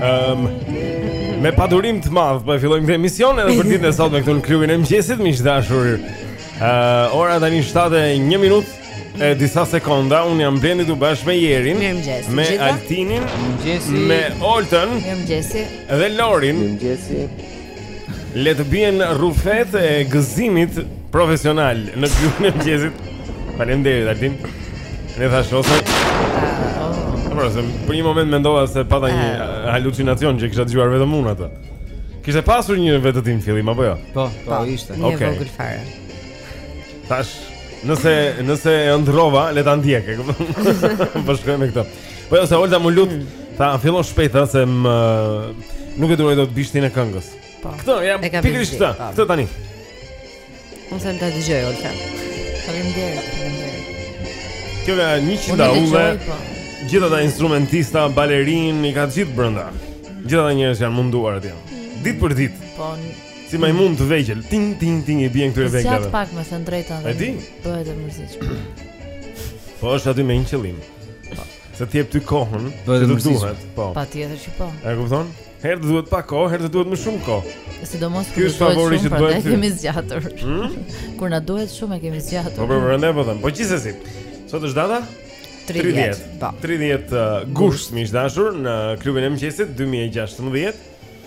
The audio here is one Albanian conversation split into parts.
Ehm um, me padurim të madh po e fillojmë këtë emision edhe për ditën e sotme këtu në klubin e mëngjesit, miq të dashur. Ëh, uh, ora tani 7:01 minutë e disa sekonda un jam Blendi këtu bashkë me Jerin, me Altinin, me Oltën, dhe Lorin Le të bien rrufet e gëzimit profesional në klubin e mëngjesit. Faleminderit Altin. Ne thashë ose Por se për një moment mendova se pata një ah. halucinacion që kisha dëgjuar vetëm unë atë. Kishte pasur një vetëtimë në fillim apo jo? Po, po, po ishte. Një okay. vogël fare. Thashë, nëse nëse e ëndrrova, le ta ndjek, e kupton? Po shkojmë me këtë. Po jo, se Olta më lutet, mm. tha, fillo shpejt, tha, se më... Nuk e duroj dot bishtin e këngës. Po, këtë, ja, pikërisht këtë, po. këtë tani. Unë dua ta dëgjoj, Olta. Faleminderit, faleminderit. Kjo ka një qinda uve, po. gjithë ata instrumentista, balerin, i ka gjithë brenda. Gjithë ata njerëz janë munduar atje. Mm. Ditë për ditë. Po, si më mund të vegjël. Tin tin tin i bien këtyre veglave. Sa pak me thënë të drejtën. E di. Bëhet e mërzitshme. Po është aty me një qëllim. Se të jep ty kohën, që të duhet, po. Patjetër që po. E kupton? Herë të duhet pak kohë, herë të duhet më shumë kohë. Sidomos kur është favori që duhet të kemi zgjatur. Hmm? Kur na duhet shumë e kemi zgjatur. Po për ne po them. Po gjithsesi. Sot është data 30. 30, 30 uh, gusht miq të dashur në klubin e mëngjesit 2016.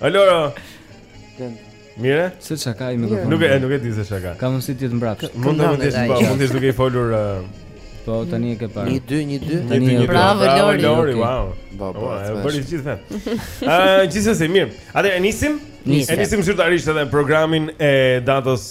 Alora. Ten. Mirë? Se çka ka i më kupton. Nuk e nuk e di se çka ka. Ka mundësi të jetë mbrapsht. Mund të mund të jetë, po, mund të jetë duke i folur Po tani e ke parë. 1 2 1 2. Tani e bravo Lori. Lori, wow. Po, po, e bëri gjithë vetë. Ëh, gjithsesi mirë. Atë e nisim? Nisim. E nisim zyrtarisht edhe programin e datës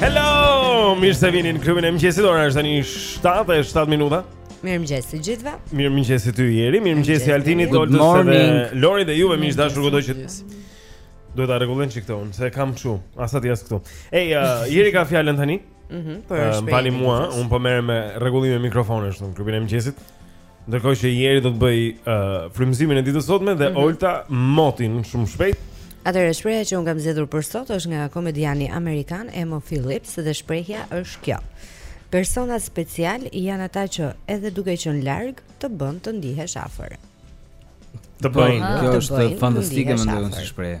Hello, mirë se vini në klubin e mëngjesit. Ora është tani 7:07 minuta. Mirë mëngjes të gjithëve. Mirë mëngjes ty Jeri, mirë mëngjesi Altinit, Oltës dhe Lorit dhe juve miq të dashur kudo që duhet ta rregullojmë çik këtu, s'e kam kështu, as aty as këtu. Ej, uh, Jeri ka fjalën tani. Mhm. Mm po, uh, mbani mua, un po merrem me rregullimin e mikrofonit në klubin e mëngjesit. Ndërkohë që Jeri do të bëjë uh, frymëzimin e ditës sotme dhe mm -hmm. Olta motin shumë shpejt. Atëherë shprehja që un kam zgjedhur për sot është nga komediani amerikan Emo Philips dhe shprehja është kjo. Persona specialë janë ata që edhe duke qenë larg të bën të ndihesh afër. Të bëjnë, kjo është fantastike mendoj si shprehje.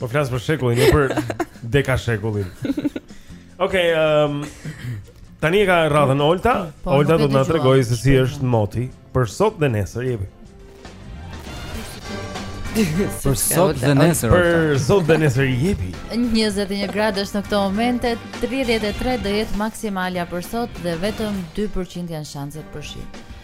Po flas për shekullin, jo për dekada, shekullin. Okej, okay, ehm um, tani e ka radhën Olta. Po, Olta do të na tregojë se si është moti për sot dhe nesër, jepi. Për sot dhe nesër. Për sot dhe nesër jepi. 21 gradë është në këto momente, 33 do jetë maksimalja për sot dhe vetëm 2% janë shanset për shi.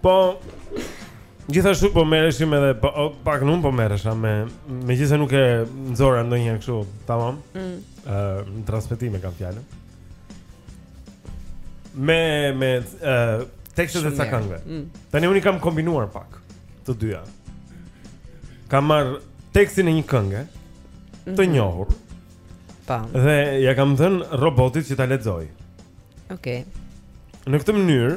Po Gjithashtu po merreshim edhe po, pak nuk po merresha me megjithëse nuk e nxora ndonjëherë kështu, tamam. Ëh, mm. uh, në transmetim e kam fjalën. Me me ëh uh, tekstet e ca këngëve. Mm. Tani unë kam kombinuar pak të dyja. Kam marrë tekstin e një kënge të mhm. njohur. Tam. Dhe ia kam dhënë robotit që ta lexojë. Okej. Okay. Në këtë mënyrë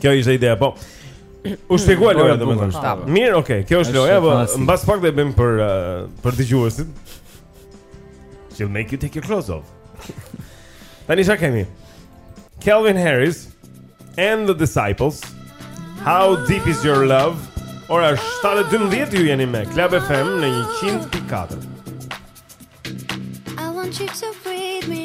Kjo ishte ideja, po. U shpjegua mm, loja domethënë. Mirë, okay, kjo është loja, po mbas pak do e bëjmë për uh, për dëgjuesit. She'll make you take your clothes off. Tani sa kemi? Calvin Harris and the Disciples. How deep is your love? Ora 7:12 ju jeni me Club FM në 100.4. I want you to breathe me.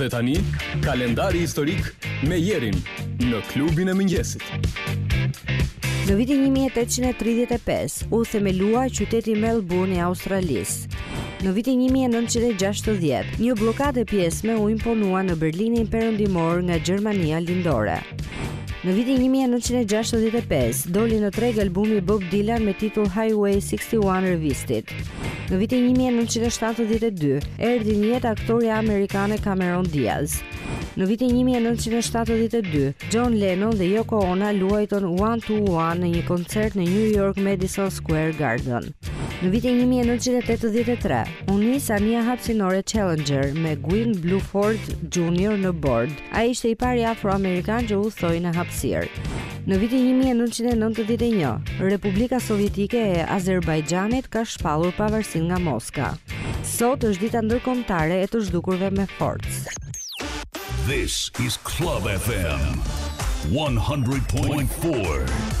Dhe tani, kalendari historik me Jerin në klubin e mëngjesit. Në vitin 1835 u themelua qyteti Melbourne i Australisë. Në vitin 1960, një bllokadë e pjesshme u imponua në Berlinin Perëndimor nga Gjermania Lindore. Në vitin 1965 doli në treg albumi i Bob Dylan me titull Highway 61 Revisited. Në vitin 1972, erdhi në jetë aktorja amerikane Cameron Diaz. Në vitin 1972, John Lennon dhe Yoko Ono luajtën One to One në një koncert në New York Madison Square Garden. Në vitin 1983, u nis anija hapësinore Challenger me Guion Bluford Jr. në bord. Ai ishte i pari afroamerikan që udhëtoi në hapësirë. Në vitin 1991, Republika Sovjetike e Azerbajxhanit ka shpallur pavarësinë nga Moska. Sot është dita ndërkombëtare e të zhdukurve me forcë. This is Club FM 100.4.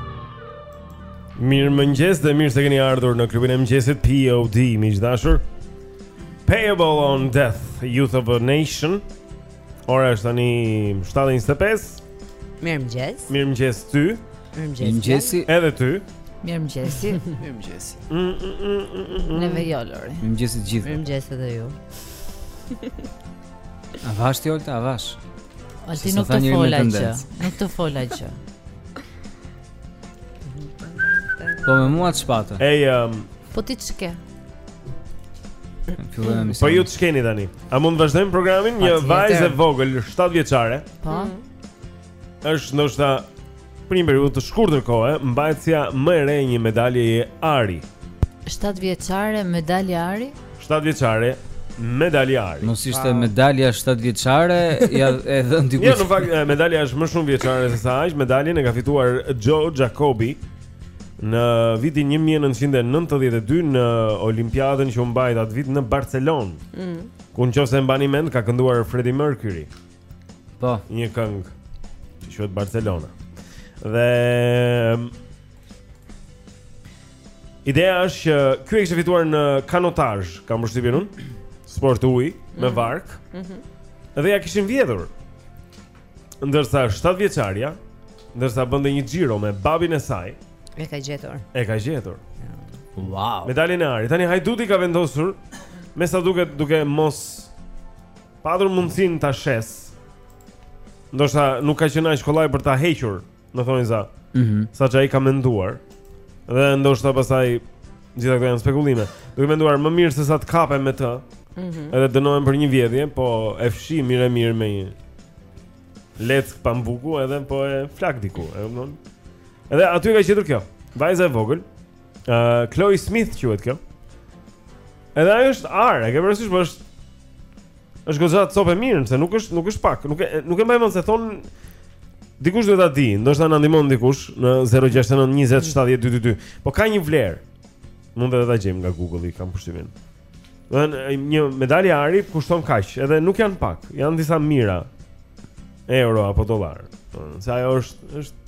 Mirëmëngjes dhe mirë se keni ardhur në klubin e mëngjesit POD, miq të dashur Payable on Death, Youth of the Nation Ora është tani 7.25 Mirë mëngjes Mirë mëngjes ty Mirë mëngjesi Edhe ty Mirë mëngjesi Mirë mëngjesi mm, mm, mm, Neve jo, Lori Mirë mëngjesi të gjithë Mirë mëngjesi dhe ju Avash, ti Olta, avash Altin nuk të fola që, nuk të fola që. Po me mua të shpatë Ej, um, Po ti ç'ke Po ju ç'keni tani A mund të vazhdojmë programin Një vajzë e vogël 7 vjeçare Po mm. është ndoshta Për një periudhë të shkurtër kohe, mbajtësja më e re e një medaljeje ari. 7 vjeçare medalje ari? 7 vjeçare medalje ari. Mos ishte medalja 7 vjeçare, ja edhe një dikush. Jo, në fakt medalja është më shumë vjeçare se sa aq. Medaljen e ka fituar Joe Jacobi në vitin 1992 në Olimpiadën që u mbajt atë vit në Barcelonë. Mm. Ku në qoftë se mbani mend ka kënduar Freddie Mercury. Po. Një këngë që quhet Barcelona. Dhe ehm, Ideja është që ky e kishte fituar në kanotazh, kam përshtypjen unë, sport uji me mhm. varkë. Mhm. Mm dhe ia kishin vjedhur. Ndërsa 7 vjeçarja, ndërsa bënte një xhiro me babin e saj, e ka gjetur. E ka gjetur. Wow. Medaljen e arit. Tani hajduti ka vendosur me sa duket duke mos Patur mundësinë ta shesë Ndoshta nuk ka qenë aq kollaj për ta hequr Në thonjëza mm -hmm. Saqë ai ka menduar Dhe ndoshta pastaj Gjitha këto janë spekulime Duke menduar më mirë se sa të kapem me të mm -hmm. Edhe dënohem për një vjedhje Po e fshi mirë e mirë me një Leckë pambuku edhe po e flak diku Edhe aty e ka gjetur kjo Vajza e vogël uh, Chloe Smith quhet kjo. Edhe ajo është ar, e ke parasysh po është është goxha copë e mirë, se nuk është nuk është pak, nuk e nuk e mbaj mend se thonë dikush duhet ta di, ndoshta na ndihmon dikush në 069 20 70 222. Po ka një vlerë. Mund edhe ta gjejmë nga Google-i, kam përshtypjen. Domethënë, një medalje ari kushton kaq, edhe nuk janë pak, janë disa mijëra euro apo dollarë. Se ajo është është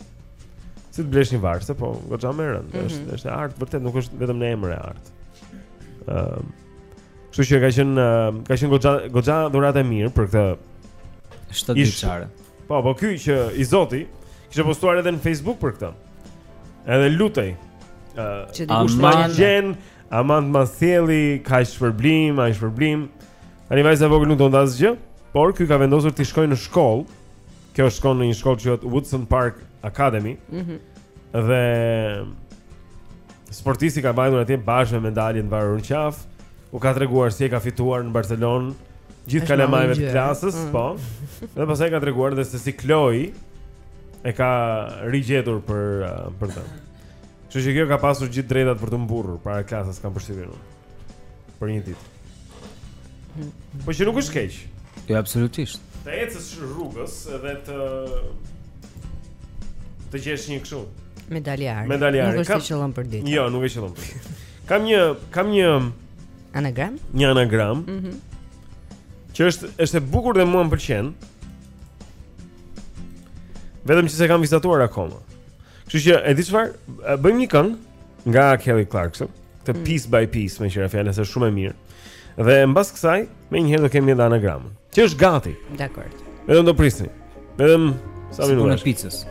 si të blesh një varse, po goxha më e rëndë, mm -hmm. është është e artë vërtet, nuk është vetëm në emër e artë. Ëm. Ehm, uh, Kështu që ka qenë ehm, ka qenë goxha goxha dhurata e mirë për këtë shtatë vjeçare. Po, po ky që i zoti kishte postuar edhe në Facebook për këtë. Edhe lutej. Ëh, uh, kush më gjen Aman të ma sjellë, kaq shpërblim, aq shpërblim A një vajzë e vogël nuk donte asgjë Por ky ka vendosur t'i shkojë në shkollë Kjo shkon në një shkollë që quhet Woodson Park Academy mm -hmm. Dhe Sportisti ka vajtur atje bashkë me medaljen e varur në qafë U ka treguar si e ka fituar në Barcelonë Gjithë kalamajve të klasës mm. Po Dhe pastaj ka treguar dhe se si Chloe E ka rigjetur për, uh, për të Kështu që kjo ka pasur gjithë drejtat për t'u mburrur para klasës kam përshtypjen unë. Për një ditë. Hmm. Po që nuk është keq. Jo absolutisht. Të ecësh rrugës dhe të të gjesh një kështu. Medalje ari. Medalje ari. Nuk të qëllon për ditë. Jo, nuk të qëllon për ditë. Kam një, kam një anagram. Një anagram. Mhm. Mm që është është e bukur dhe mua më pëlqen. Vetëm që s'e kam vizatuar akoma. Kështu që e di çfarë, bëjmë një këngë nga Kelly Clarkson, të mm. Piece by Piece, meqë ra fjala është shumë e mirë. Dhe mbas kësaj, menjëherë do kemi edhe anagramën. Që është gati. Dakord. Vetëm do prisni. Vetëm sa minuta. Punë picës.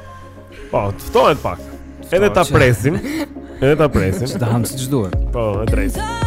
Po, të ftohet pak. Edhe ta presim. Edhe ta presim. Ta hamë siç duhet. Po, e drejtë.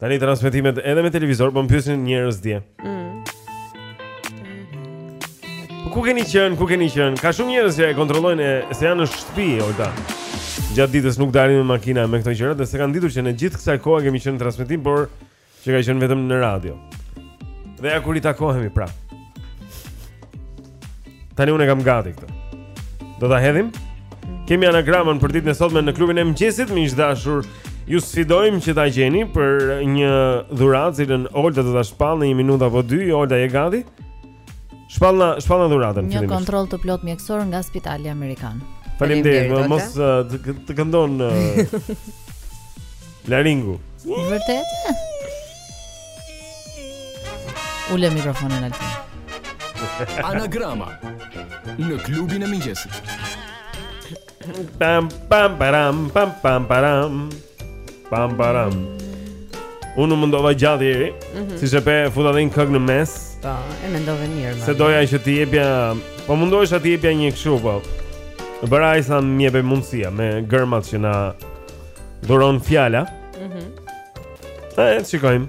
Tani transmetimet edhe me televizor po më pyesnin njerëz dje. Mm. Ku keni qenë? Ku keni qenë? Ka shumë njerëz që e kontrollojnë se janë në shtëpi, Olta. Gjatë ditës nuk dalin me makina me këto gjëra, dhe s'e kanë ditur që ne gjithë kësaj kohë kemi qenë në transmetim, por që ka qenë vetëm në radio. Dhe ja ku ritakohemi prapë. Tani unë e kam gati këtë. Do ta hedhim? Kemi anagramën për ditën e sotme në klubin e mëngjesit, miq të dashur. Ju sfidojmë që ta gjeni për një dhuratë të cilën Olta do ta shpallë në një minutë apo dy. Olta je gati? Shpallna, shpallna dhuratën. Një kontroll të plotë mjekësor nga Spitali Amerikan. Faleminderit, okay. mos të, të këndon uh, laringu. Vërtet? Ule mikrofonin Altin. Anagrama në klubin e mëngjesit. Pam pam param pam pam param pam param. Unë u mendova gjatë Jeri, mm -hmm. siç e pe futa dhe një këngë në mes. Po, e mendove mirë më. Se doja që të jepja, po mundohesha të jepja një kështu po. Në po aq sa më jepet mundësia me gërmat që na dhuron fjala. Mhm. Mm E, e, shikojmë.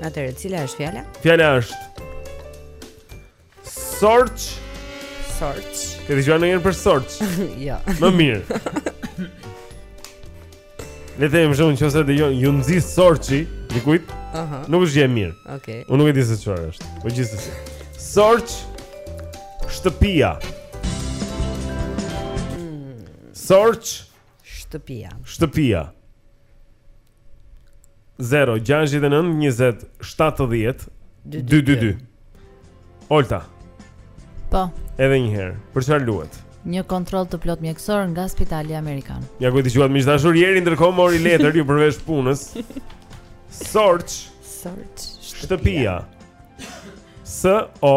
Atëherë, cila është fjala? Fjala është Sorç. Sorç. Ke dëgjuar ndonjëherë për sorç? Jo. Më mirë. Le të them shumë nëse do ju nxi sorçi, dikujt. Aha. Nuk është gjë e mirë. Okej. Okay. Unë nuk e di se çfarë është. Po gjithsesi. Sorç shtëpia. Hmm. Sorç Shtëpia. Shtëpia. 0 6 9 20 70 222 Olta Po Edhe një herë Për çfarë luhet? Një kontroll të plotë mjekësor nga Spitali Amerikan Ja ku e t'i quat miq të dashur Jeri ndërkohë mori letër iu përvesh punës Sorç Sorç Shtëpia S-O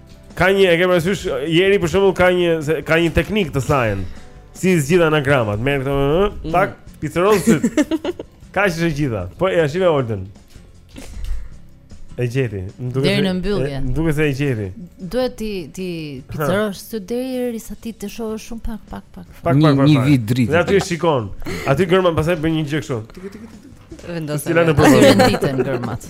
Ka një, e ke parasysh, Jeri për shembull ka një se ka një teknikë të sajën. Si zgjidh anagramet, merr këto, ëh, mm. tak, picërron sytë. Ka që gjitha. Po e ashtu me Olden. E gjeti. Deri në mbyllje. Duke se e gjeti. Duhet ti t'i picërrosh sytë derisa ti të shohësh shumë pak pak pak. Pak pak pak. Një vit dritë. Ja ti shikon. Aty gërma pastaj bën një gjë kështu. Vendos. Ti lënë për ditën gërmat.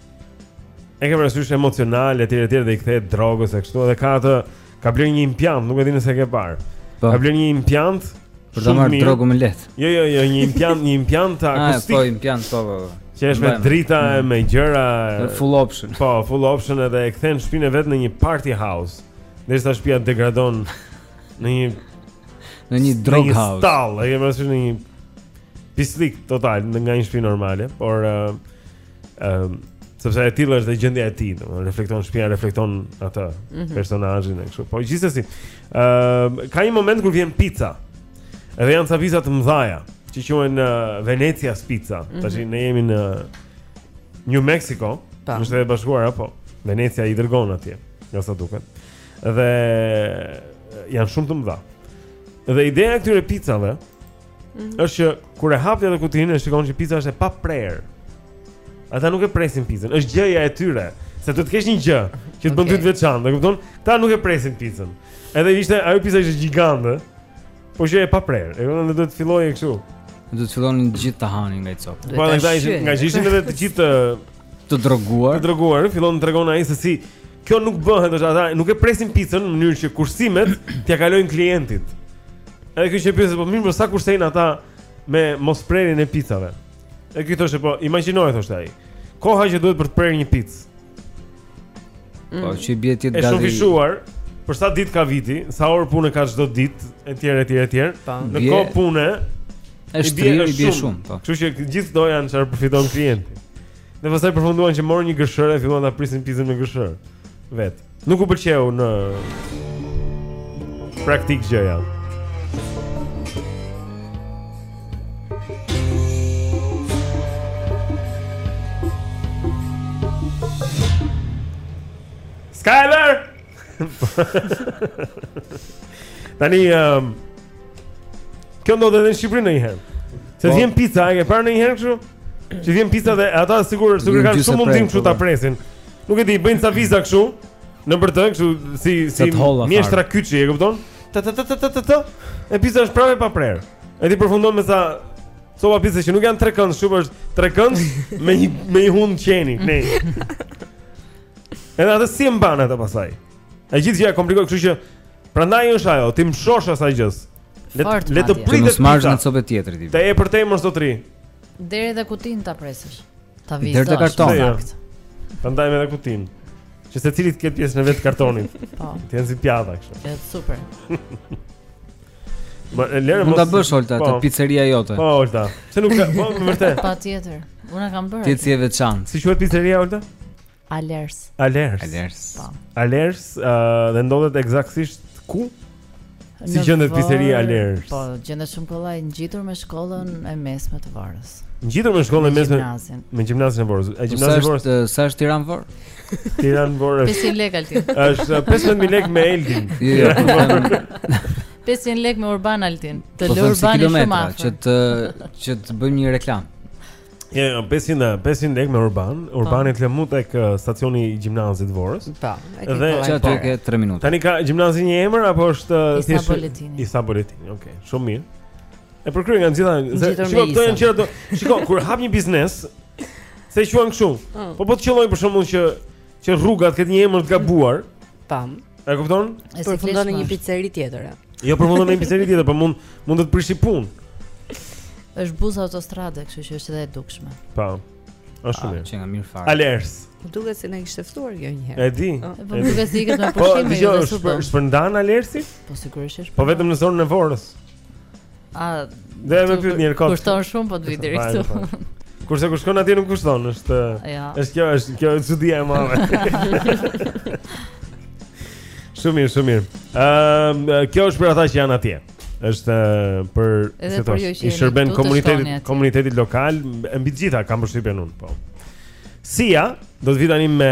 E ke parasysh emocional etj etj dhe i kthehet drogës e kështu edhe ka atë ka blerë një impiant, nuk e di nëse e ke parë. Po. Ka blerë një impiant për ta marrë drogën më lehtë. Jo, jo, jo, një impiant, një impiant ah, akustik. Po, impiant, po, po. po. Që është me drita e mm. me gjëra full option. Po, full option edhe e kthen shpinë e vet në një party house. Derisa shtëpia degradon në një në një drug house. Një stallë, e kthen në një pislik total nga një shtëpi normale, por uh, Ëm sepse e tillë është dhe gjendja e tij, domethënë reflekton shtëpia, reflekton atë mm -hmm. personazhin e kështu. Po gjithsesi, ëm uh, ka një moment kur vjen pizza. Edhe janë ca pizza të mëdha, që quhen uh, Venecia pizza. Mm -hmm. Tashi ne jemi në New Mexico, në Shtetet e Bashkuara, po Venecia i dërgon atje, nga sa duket. Dhe janë shumë të mëdha. Dhe ideja e këtyre pizzave Mm. Është që kur e hapni atë kutinë, shikoni që pica është e paprerë. Ata nuk e presin picën, është gjëja e tyre, se do të kesh një gjë që të bën ty të veçantë, e kupton? Ata nuk e presin picën. Edhe ishte ajo pica ishte gjigante, po qe e paprerë. E kupton, do të fillojë kështu. Do të fillonin të gjithë të hanin nga një copë. Po nga ishin edhe të gjithë të droguar. Të droguar, fillon të tregon ai se si Kjo nuk bëhet, është ata nuk e presin picën në mënyrë që kursimet t'ia kalojnë klientit. Edhe kjo që pyet po mirë, po sa kursejnë ata me mosprerjen e picave. E ky thoshte po, imagjino thoshte ai. Koha që duhet për të prerë një picë. Mm. Po që i bie ti gati. Shumëfishuar për sa ditë ka viti, sa orë pune ka çdo ditë, etj etj etj. Në kohë pune është i bie shumë, po. Kështu që gjithë do janë çfarë përfiton klienti. Dhe pastaj përfunduan që morën një gërshërë e filluan ta prisnin pizën me gërshërë vetë. Nuk u pëlqeu në praktikë gjëja. Skyler! Tani, um, Kjo ndodhet edhe në Shqipëri ndonjëherë. Se po. vjen pizza, e ke parë ndonjëherë kështu? Që vjen pizza dhe ata sigurisht sigurisht kanë shumë mundim kështu ta po. presin. Nuk e di, bëjnë ca viza kështu. Në vërtetë, kështu si si mjeshtra kyçi, e kupton? Ta ta ta ta ta ta. E pizza është prapë e paprerë. E ti përfundon me ca copa pizza që nuk janë trekënd, shumë është trekënd me një me një hundë qeni, ne. Edhe atë si e mban atë pastaj. E gjithë gjëja komplikohet, kështu që prandaj është ajo, t'i mëshosh asaj gjësë. Le le të pritet. Mos marrësh një copë tjetër ti. Te e për te mos do të ri. Deri edhe kutinë ta presësh. Ta vizë. Deri te kartoni. Prandaj me edhe kutinë. Që secili të ketë pjesën e vet të kartonit Po Të jenë si pjata kështu E super Ma, lere, Mund ta bësh, Olta, po, te pizzeria jote Po, Olta Se nuk ka, po, me vërte Patjetër Unë e kam bërë Ti si e veçanë Si quhet pizzeria, Olta? Alers. Alers. Alers. Po. Alers, ë uh, dhe ndodhet eksaktësisht ku? Si gjendet pizzeria Alers? Po, gjendet shumë kollaj ngjitur me shkollën e mesme të Vorës. Ngjitur me shkollën e mesme me gjimnazin e Vorës. A gjimnazi i Vorës? Sa është Tiranë Vorë? Tiranë Vorë është 500 lekë Altin. Është 15000 lekë me Eldin. Jo, jo, po, po. 500 lekë me urban Altin. Të lë urbani shumë afër. Që të që të bëjmë një reklamë. Ja, ja, 500, 500 lek me urban, po. urbani të le mu tek stacioni i gjimnazit të Vorës Ta, po, e Dhe që aty ke 3 minuta Tani ka gjimnazi një emër, apo është Isa tjesh... Boletini Isa Boletini, okej, okay. shumë mirë E përkryer nga të gjitha Gjithër me Isa janë qëra të... Shiko, kur hap një biznes, s'e quan këshu mm. Po po të qëllojë për shembull që, që rruga të ketë një emër të gabuar Tam E kupton? E përfundon në një pizzeri tjetër. Jo, përfundon në një pizzeri tjetër, por mund mund të të prishi punë. Është buzë autostrade, kështu që është edhe e dukshme. Po. Është shumë. Ah, që nga mirë fare. Alers. Po duket se na kishte ftuar kjo një herë. E di. Ah. Po duket se ikën me po, pushim. Po, dëgjo, shpërndan Alersi? Po sigurisht është. Po vetëm në zonën e Vorës. A Dhe më pyet një herë. Kushton shumë po të vi deri këtu. Po. Kurse kur shkon atje nuk kushton, është ja. është kjo është kjo është çudia e madhe. shumë mirë, shumë mirë. Ëm uh, kjo është për ata që janë atje. Është për si thua, jo i shërben komunitetit komunitetit lokal, mbi të gjitha kam përshtypjen unë, po. S'ia do të vi tani me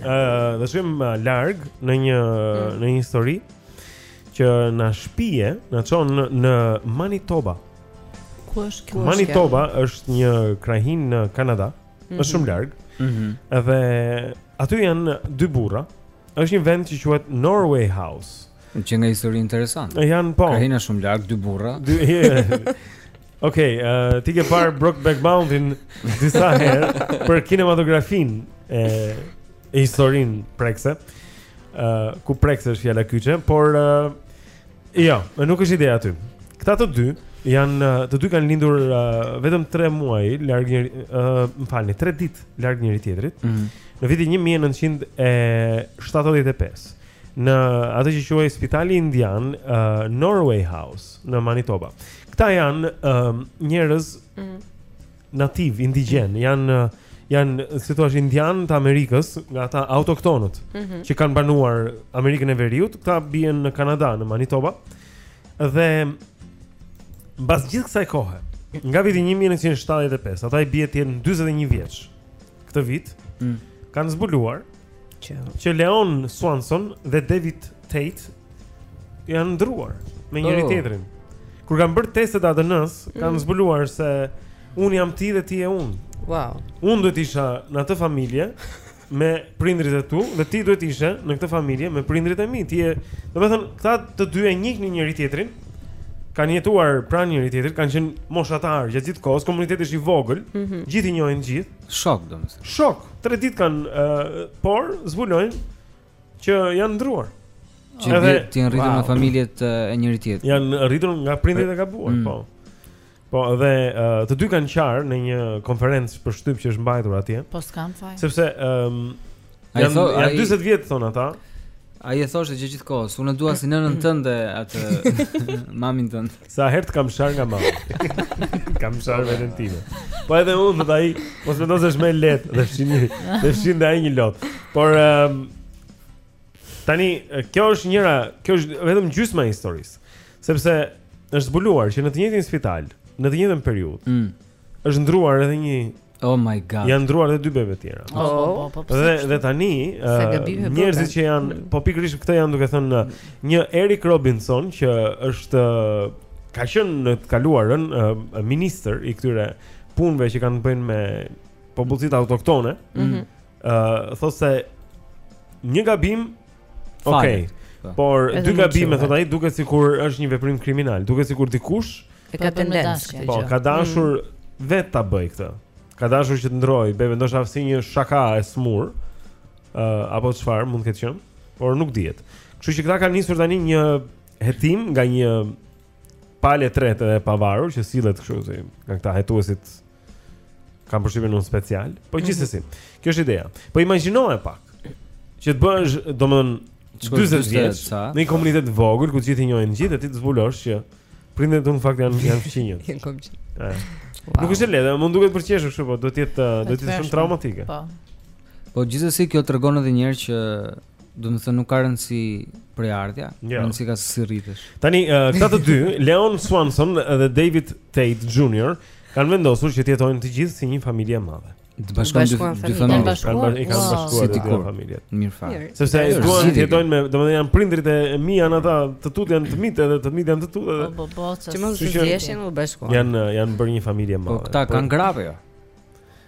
Ëh, do shkojmë uh, larg në një mm. në një histori që na shpie, na çon në, në Manitoba. Ku është kjo? Manitoba është një krahinë në Kanada. Mm -hmm. Është shumë larg. Ëh. Mm -hmm. Dhe aty janë dy burra. Është një vend që quhet Norway House. Kemi një histori interesante. Jan po. Ka shumë larg, dy burra. Dy. Okej, okay, uh, ti ke parë Brokeback Mountain disa herë për kinematografinë e, e historinë prekëse. Ë, uh, ku prekëse është fjala kyçe, por uh, jo, nuk është ideja aty. Këta të dy janë të dy kanë lindur uh, vetëm 3 muaj larg njëri, uh, më falni, 3 ditë larg njëri-tjetrit. Mm -hmm. Në vitin 1975. në atë që quhej spitali indian uh, Norway House në Manitoba. Këta janë uh, njerëz mm -hmm. nativë indigjenë, mm -hmm. janë uh, janë si thua indianë të Amerikës, nga ata autoktonët mm -hmm. që kanë banuar Amerikën e Veriut, këta bien në Kanada në Manitoba. Dhe mbas gjithë kësaj kohe, nga viti 1975, ata i bie të jenë 41 vjeç. Këtë vit mm. kanë zbuluar që që Leon Swanson dhe David Tait janë ndruar me njëri oh. tjetrin. Kur kanë bërë testet e ADN-së, kanë mm. zbuluar se unë jam ti dhe ti je unë. Wow. Unë duhet isha në atë familje me prindërit e tu dhe ti duhet ishe në këtë familje me prindërit e mi. Ti je, domethënë, këta të dy e njihnin njëri-tjetrin. Kanë jetuar pranë njëri-tjetrit, kanë qenë moshatarë gjatë gjithë kohës, komuniteti është i vogël, mm -hmm. të gjithë i njohin të gjithë. Shokë domethënë. Shokë, tre ditë kanë, uh, por zbulojnë që janë ndruar. Që Edhe, ti janë rritur wow. në familjet e njëri-tjetrit. Janë rritur nga prindërit e gabuar, mm. po. Po, dhe uh, të dy kanë qarë në një konferencë për shtyp që është mbajtur atje. Po s'kanë faj. Sepse um, Janë, janë 40 vjet thonë ata. Ai e thoshte që gjithë kohës, unë dua si nënën tënde atë mamin tënd. Sa herë të kam sharë nga mama. kam sharë timen. Po edhe unë thotë ai, mos mendo se është më e lehtë dhe fshin një, dhe fshin dhe ai një lot. Por um, tani kjo është njëra, kjo është vetëm gjysma e historisë. Sepse është zbuluar që në të njëjtin spital, në të njëjtën periudhë, mm. është ndruar edhe një Oh my god. Janë ndruar edhe dy bebe të tjera. Po, po, po, po, po. Dhe dhe tani njerëzit që janë, po pikërisht këtë janë duke thënë një Eric Robinson që është ka qenë në të kaluarën ministër i këtyre punëve që kanë të bëjnë me popullsitë autoktone. Mhm. Ë, uh, thotë se një gabim Okej. Okay. Po. Por Edhe dy gabime thotë ai duket sikur është një veprim kriminal, duket sikur dikush e ka tendencë këtë gjë. Po, ka dashur mm. vetë ta bëjë këtë. Ka dashur që të ndrojë bebe ndoshta si një shaka e sëmurë. Ë, uh, apo çfarë mund të ketë qenë? Por nuk dihet. Kështu që këta kanë nisur tani një hetim nga një palë e tretë e pavarur që sillet kështu si nga këta hetuesit Kam përshtypjen një special, po mhm. gjithsesi. Kjo është ideja. Po imagjinoje pak që të bësh, domthon 40 vjeç në një komunitet të vogël ku të gjithë i njohin të gjithë, ti të zbulosh që prindërit në fakt janë janë fqinjë. Janë komshi. Nuk është e lehtë, mund duket për qeshur kështu, po do të jetë do të jetë shumë traumatike. Po. Po gjithsesi kjo tregon edhe një herë që Domethënë nuk ka rëndësi prejardhja, jo. rëndësi ka si rritesh. Tani, uh, këta të dy, Leon Swanson dhe David Tate Jr. kanë vendosur që të jetojnë të gjithë si një familje e madhe. Të bashkojnë dy familje. Bashkuar, i kanë bashkuar si dy familje. Mirë fa. Sepse e duan të jetojnë me, domethënë janë prindrit e mi janë ata, të tut janë të mitë edhe të mitë janë të tut edhe. Po po, çfarë? Që mos të ziheshin u bashkuar. Janë janë bërë një familje e po, madhe. Po këta kanë grave jo.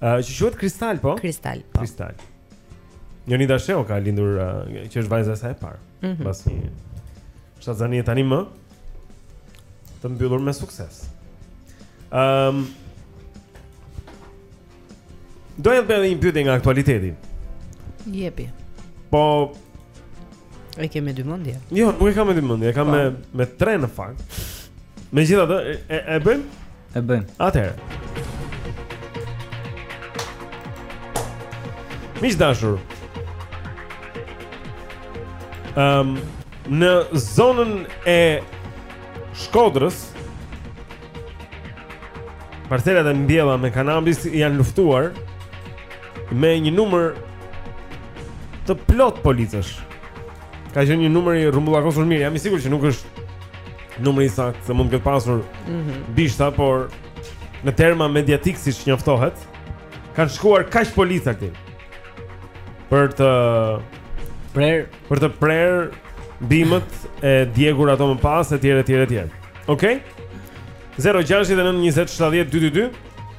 Ë, që quhet Kristal po? Kristal. Po. Kristal. Jonida Shehu ka lindur uh, që është vajza e saj e parë. Mm -hmm. Pas një shtatzanie tanimë të mbyllur me sukses. Ëm um, Doja të bëj një pyetje nga aktualiteti. Jepi. Po E ke me dy mendje? Jo, nuk e kam me dy mendje, e kam me po. me tre në fakt. Megjithatë, e e bëjmë? E bëjmë. Atëherë. Miq të dashur. Ehm, um, në zonën e Shkodrës, parcelat e mbjella me kanabis janë luftuar me një numër të plot policësh. Ka qenë një numër i rrumbullakosur mirë. Jam i sigurt që nuk është numri i saktë, se mund të ketë pasur mm -hmm. bishta, por në terma mediatikë siç njoftohet, kanë shkuar kaq policë aty. Për të prer, për të prer bimët e djegur ato më pas etj etj etj. Okej? Okay? 069 20 70 222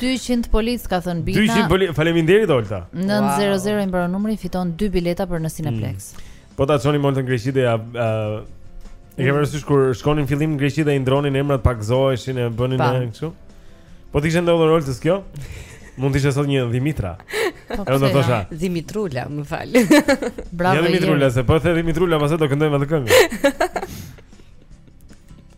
200 polic ka thën Bina. 200 polic, faleminderit Olta. 900 wow. i mbaron numri, fiton 2 bileta për në Cineplex. Mm. Po ta çonim Oltën në Greqi dhe ja uh, e ke parasysh kur shkonin fillim në Greqi dhe i ndronin emrat pagëzoheshin e bënin ne kështu. Po të kishte ndodhur Oltës kjo? Mund të ishte sot një Dimitra. Po, e unë të thosha. Dimitrula, më fal. Bravo. Ja Dimitrula, se po the Dimitrula, pastaj do këndojmë atë këngë.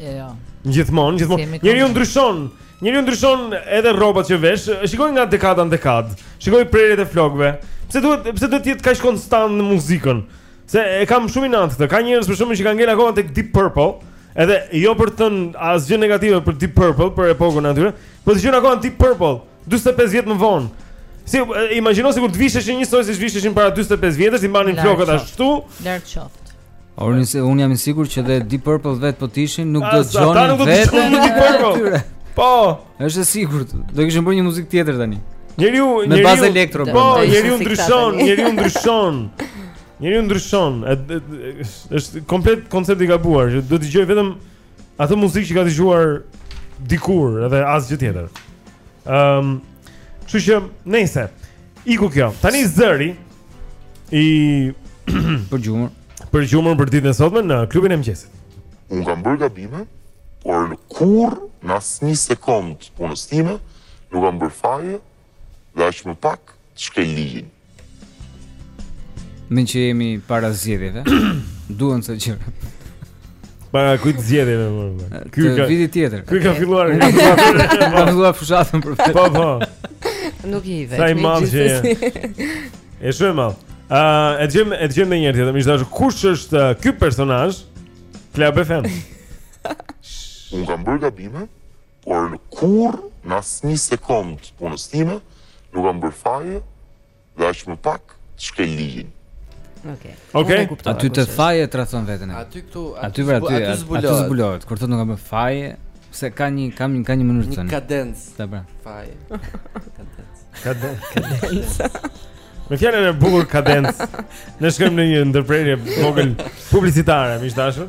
Jo, jo. Gjithmonë, gjithmonë. Njeriu ndryshon. Njeriu ndryshon edhe rrobat që vesh. Shikoji nga dekada në dekadë. Shikoji prerjet e flokëve. Pse duhet, pse duhet të jetë kaq konstant në muzikën? Se e kam shumë inat këtë. Ka njerëz për shkakun që kanë ngel akoma tek Deep Purple, edhe jo për të thënë asgjë negative për Deep Purple, për epokën e tyre, por dëgjojnë akoma Deep Purple 45 vjet më vonë. Si imagjino sikur të visheshin një soi siç visheshin para 45 vjetësh, i mbanin flokët ashtu. Larg qoftë. Unë, se unë jam i sigurt që dhe Deep Purple vetë po t'ishin nuk do dëgjonin vetë. Ata nuk do Deep Purple. Po. Është e sigurt. Do kishin bërë një muzikë tjetër tani. Njeriu, njeriu. Me bazë elektro. Po, njeriu ndryshon, njeriu ndryshon. Njeriu ndryshon. Është komplet koncept i gabuar që do të dëgjoj vetëm atë muzikë që kam dëgjuar dikur edhe asgjë tjetër. Ehm, um, çu që nëse iku kjo. Tani zëri i përgjumur. Përgjumur për ditën e sotme në klubin e mëngjesit. Unë kam bërë gabime, por kurrë në asnjë sekondë të punës time nuk kam bërë faje dhe aq më pak të shkel ligjin. Meqë jemi para zgjedhjeve, duhen ca gjëra. Para kujt zgjedhjeve more. Ky ka vitin tjetër. Ky ka filluar. Ka filluar fushatën për vetë. Po po. Nuk i vetë. Sa i madh që je. E, shumë i madh. Ë, e dëgjojmë, e dëgjojmë një herë tjetër, më thuaj kush është ky personazh? Klab FM. Unë kam bërë gabime, por kurrë, në asnjë sekondë të punës time, nuk kam bërë faje, dhe aq më pak të shkel ligjin. Okej. Okej. Aty te faje tradhton veten. Aty këtu, aty pra aty, aty zbulohet. Kur thotë nuk kam bërë faje, se ka një kam një ka një mënyrë tani. Një kadencë. Ta pra. Faje. Kadencë. Kadencë. Me fjalën e bukur kadencë. Ne shkojmë në një ndërprerje të vogël publicitare, miq të dashur.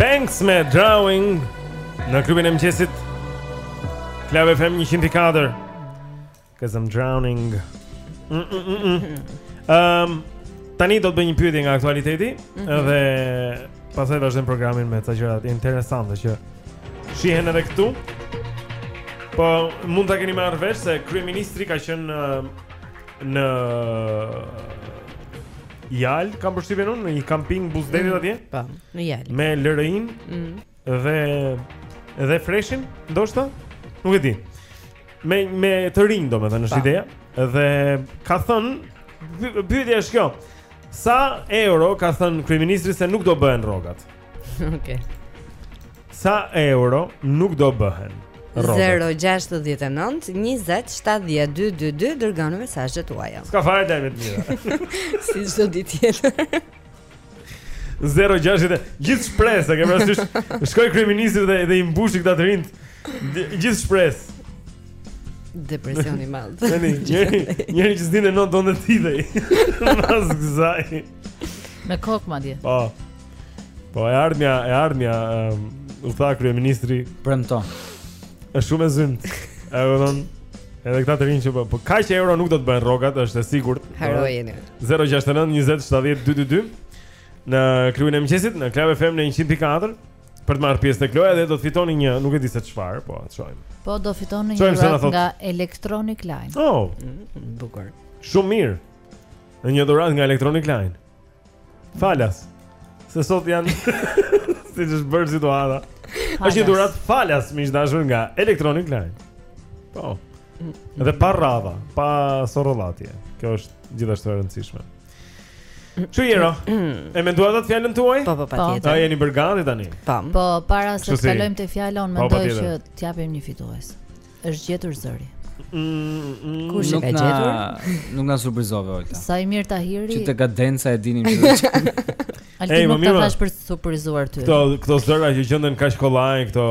Banks me Drowning Në klubin e mëngjesit Klab FM 104 Cause I'm drowning mm, mm, mm, mm. Um, Tani do të bëj një pyetje nga aktualiteti mm -hmm. Dhe pastaj vazhdojmë programin me ato gjërat interesante që Shihen edhe këtu Po mund ta keni marrë vesh se Kryeministri ka qenë uh, në Jal, kam përshtypjen unë në një kamping buzë detit mm, atje. Po, në Jal. Me LRI-në mm. dhe dhe FRESH-in, ndoshta? Nuk e di. Me me të rinj domethënë është ideja dhe ka thënë pyetja është kjo. Sa euro ka thënë kryeministri se nuk do bëhen rrogat? Okej. Sa euro nuk do bëhen? 069 20 70 222 dërgoni mesazhet tuaja. S'ka fare lajme të mira. si çdo ditë tjetër. 069 gjithë shpresë, ke parasysh? Shkoi kryeministri dhe dhe i mbushi këta të rinjtë. Gjithë shpresë. Depresion i madh. Tani, njëri, njëri që s'dinte në donte ti dhe. Mas gzaj. Me kokë madje. Po. Po e ardhmja, e ardhmja, um, u tha kryeministri, premton. Është shumë e zymtë. Ai u thon, edhe këta të rinj që po, po kaq euro nuk do të bëhen rrogat, është e sigurt. Harrojeni. 069 20 70 222 në kryeni e mëngjesit në Club FM në 104 për të marrë pjesë tek loja dhe do të fitoni një, nuk e di se çfarë, po ta shohim. Po do fitoni një dhuratë nga Electronic Line. Oh, mm, bukur. Shumë mirë. Një dhuratë nga Electronic Line. Falas. Se sot janë si është bërë situata. Është një dhuratë falas miq të dashur nga Electronic Line. Po. Dhe pa radhë, pa sorrollatje. Kjo është gjithashtu e rëndësishme. Çu jero? E menduat atë fjalën tuaj? Po, po, po. patjetër. Po. A jeni bërë gati tani? Po. Po, para se të kalojmë te fjala, unë po, mendoj që t'japim një fitues. Është gjetur zëri. Kush e ka gjetur? Nuk na surprizove Olta. Saimir Tahiri. Që te kadenca e dinim që. Altin hej, nuk ta thash për të surprizuar ty. Këto këto zëra që gjenden kaq kollaj këto.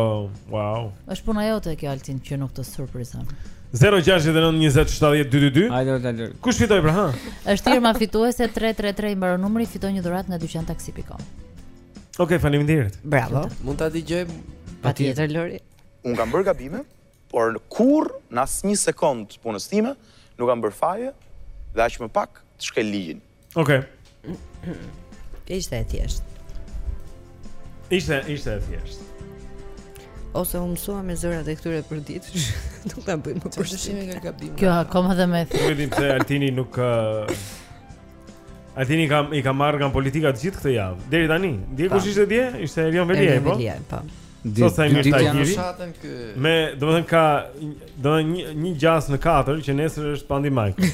Wow. Është puna jote kjo Altin që nuk të surprizon. 0692070222. Hajde, hajde. Kush fitoi pra? Ha? Është Irma fituese 333 i mbaron numri, fiton një dhuratë nga dyqan taksi.com. Okej, okay, faleminderit. Bravo. Mund ta dëgjojmë patjetër Lori. Unë kam bërë gabime, por kurrë në asnjë sekund të punës sime, nuk kam bërë faje dhe aq më pak të shkel ligjin. Oke. Okay. Ishte e thjeshtë. Ishte, ishte e thjeshtë. Ose u mësuam me zërat e këtyre për ditë, nuk na bëjnë më përshtypje gabimet. Kjo akoma dhe më e thjeshtë. Nuk e di pse Altini nuk... Uh... Altin i kam, i kam marrë nga politika të gjithë këtë javë Deri tani, dje po. kush ishte dje? Ishte Erion Veliaj, po? Erion Veliaj, po Sot Saimir Tahiri, domethënë ka Domethënë një gjasë në katër Që nesër është Pandi Majko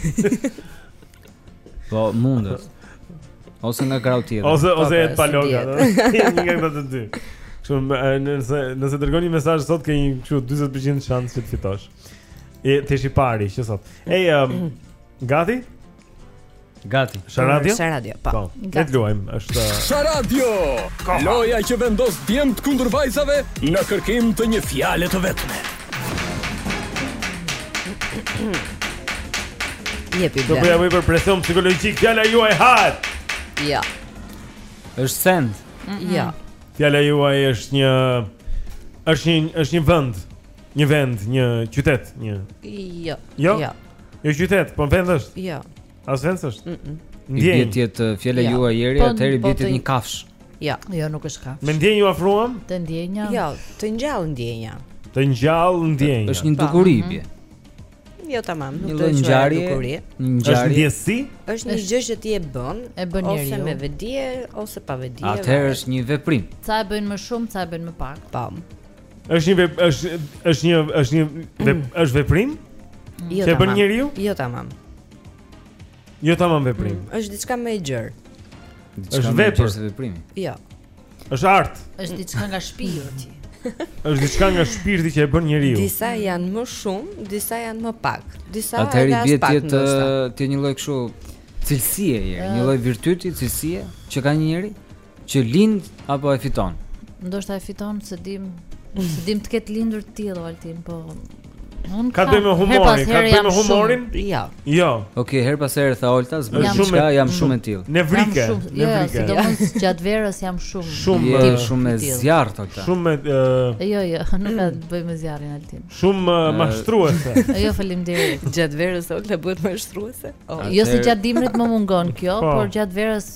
Po, mundet Ose nga krahu tjetër Ose, po, ose Edi Paloka Një nga këta të dy Kështu, nëse, nëse dërgon një mesazh Sot ke një kështu 40% shans që të fitosh E ti je i pari, që sot Ej, um, gati? Gati. Sharadio? Sharadio, po. po. Gati. Le të luajmë, është uh, Sharadio. Loja që vendos djemtë kundër vajzave në kërkim të një fjale të vetme. Jepi. Do bëjmë pak presion psikologjik, fjala juaj hat. Ja. Është send. Ja. Fjala juaj është një është një është një vend, një vend, një qytet, një. Jo. Jo. Jo qytet, po vend është. Jo. As vend është. Mm -mm. Ndjenjë. Një tjetër uh, fjala jo. juaj Jeri, po, atëherë po bie të jetë një kafsh. Jo. Jo, nuk është kafsh. Me ndjenjë u afruam? Të ndjenja. Jo, të ngjall ndjenja. Të ngjall ndjenja. Është një po, dukuri mhm. bje. Jo tamam, nuk do të thotë dukuri. Një ngjarje. Është ndjesi? Është një gjë që ti e bën, e bën njeriu ose me vetëdije ose pa vetëdije. Atëherë është një veprim. Ca e bëjnë më shumë, ca e bëjnë më pak. Pam. Po. Është një është është një është një mm. është veprim? Jo tamam. Që e bën njeriu? Jo tamam. Jo tamam veprim. Mm, është diçka më e gjerë. Është e gjerë se veprim. Jo. Është art. Është diçka nga shpirti. Është diçka nga shpirti që e bën njeriu. Disa janë më shumë, disa janë më pak. Disa janë aspak. Atëherë bie të jetë një lloj kështu cilësie, një lloj virtyti, cilësie që ka një njeri? Që lind apo e fiton? Ndoshta e fiton, s'e dim, s'e dim të ketë lindur të tillë Altin, po Unë ka të bëjë me humorin, ka të bëjë me humorin? Jo. Jo. Okej, her pas herë tha Olta, s'bën diçka, jam shumë e tillë. Nevrike, nevrike. Jo, sidomos gjatë verës jam shumë. Shumë, je shumë e zjarrtë Olta. Shumë ë Jo, jo, nuk ka të bëjë me zjarrin Altin. Shumë mashtruese. Jo, faleminderit. Gjatë verës Olta bëhet mashtruese? Jo se gjatë dimrit më mungon kjo, po. por gjatë verës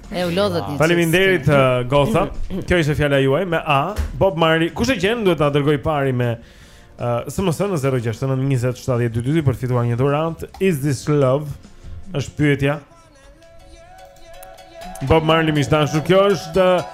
E u lodhët një Faleminderit uh, Gosa. Kjo ishte fjala juaj me A. Bob Marley. Kush e gjen duhet ta dërgojë i pari me uh, SMS në 069 20 70 222 për të fituar një dhuratë. Is this love? Është pyetja. Bob Marley më thashë kjo është uh,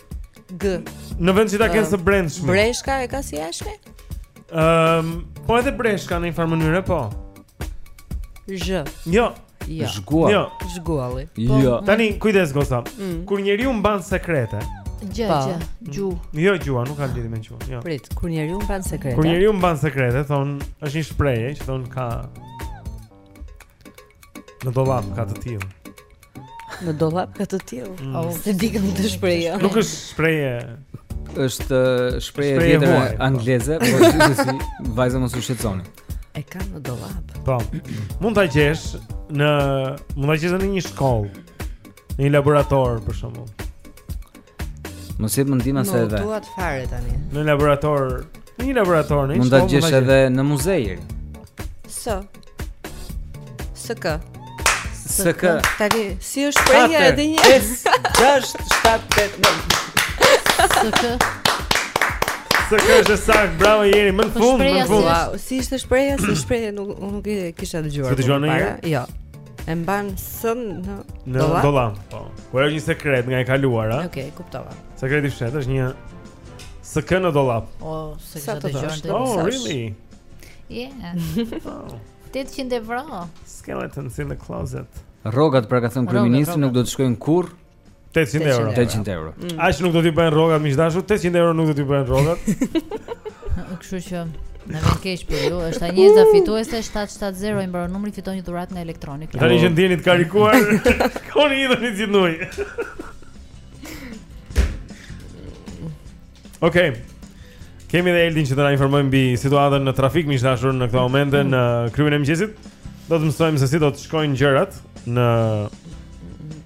G. Në vend që ta kenë së brendshmi. Breshka e ka së jashtmi? Ehm, po edhe breshka në një farë mënyre, po. Zh. Jo. Jo. Zhguall. Jo. Zhgualli. Po, jo. Mm. Tani kujdes Gosa. Mm. Kur njeriu mban sekrete, gjë, po. gjë, gju. Mm. Jo gjuha, nuk ka lidhje me gjuhën. Jo. Prit, kur njeriu mban sekrete. Kur njeriu mban sekrete, thon, është një shprehje që thon ka Në dollap ka të tillë. Në dollap ka të tillë. Mm. Oh, s'e di këtë shprehje. Nuk është shprehje. Është uh, shprehje e vjetër po. angleze, por gjithsesi vajza mos u shqetësoni. E ka në dollap. Po. Mund ta gjesh në mund ta gjesh në një shkollë. Në një laborator për shembull. Mos jep mendime se edhe. Nuk duhet fare tani. Në laborator, në një laborator, në një Mund ta gjesh edhe në muze Jeri. Së. Së kë? Së kë? Tani si është shprehja edhe një 5 6 7 8 9. Së kë? Së kë është saktë, bravo Jeri, më në po fund, më në fund. Si ishte shprehja, si shprehje nuk nuk e kisha dëgjuar. Ti dëgjuar e ke? Jo. E mban skelet në dollap. Po. Ku është një sekret nga e kaluara? Okej, okay, kuptova. Sekret i fshehtë është një SK në dollap. O, oh, sekret i fshehtë. Oh, really? Yeah. 800 euro. Skeletons in the closet. Rrogat pra ka thënë kryeministri nuk do të shkojnë kurrë 800 euro. 800 euro. Mm. Aq nuk do t'i bëjnë rrogat miq dashur, 800 euro nuk do t'i bëjnë rrogat. Kështu që na vjen keq për ju, është Anjeza fituese 770 i mbaron numri fiton një dhuratë nga Electronic. Tani që ndjeni të karikuar, keni edhe një ditë nuj. Okej. Kemi dhe Eldin që të na informojë mbi situatën në trafik miq dashur në këto momente në kryeën e mëngjesit. Do të mësojmë se si do të shkojnë gjërat në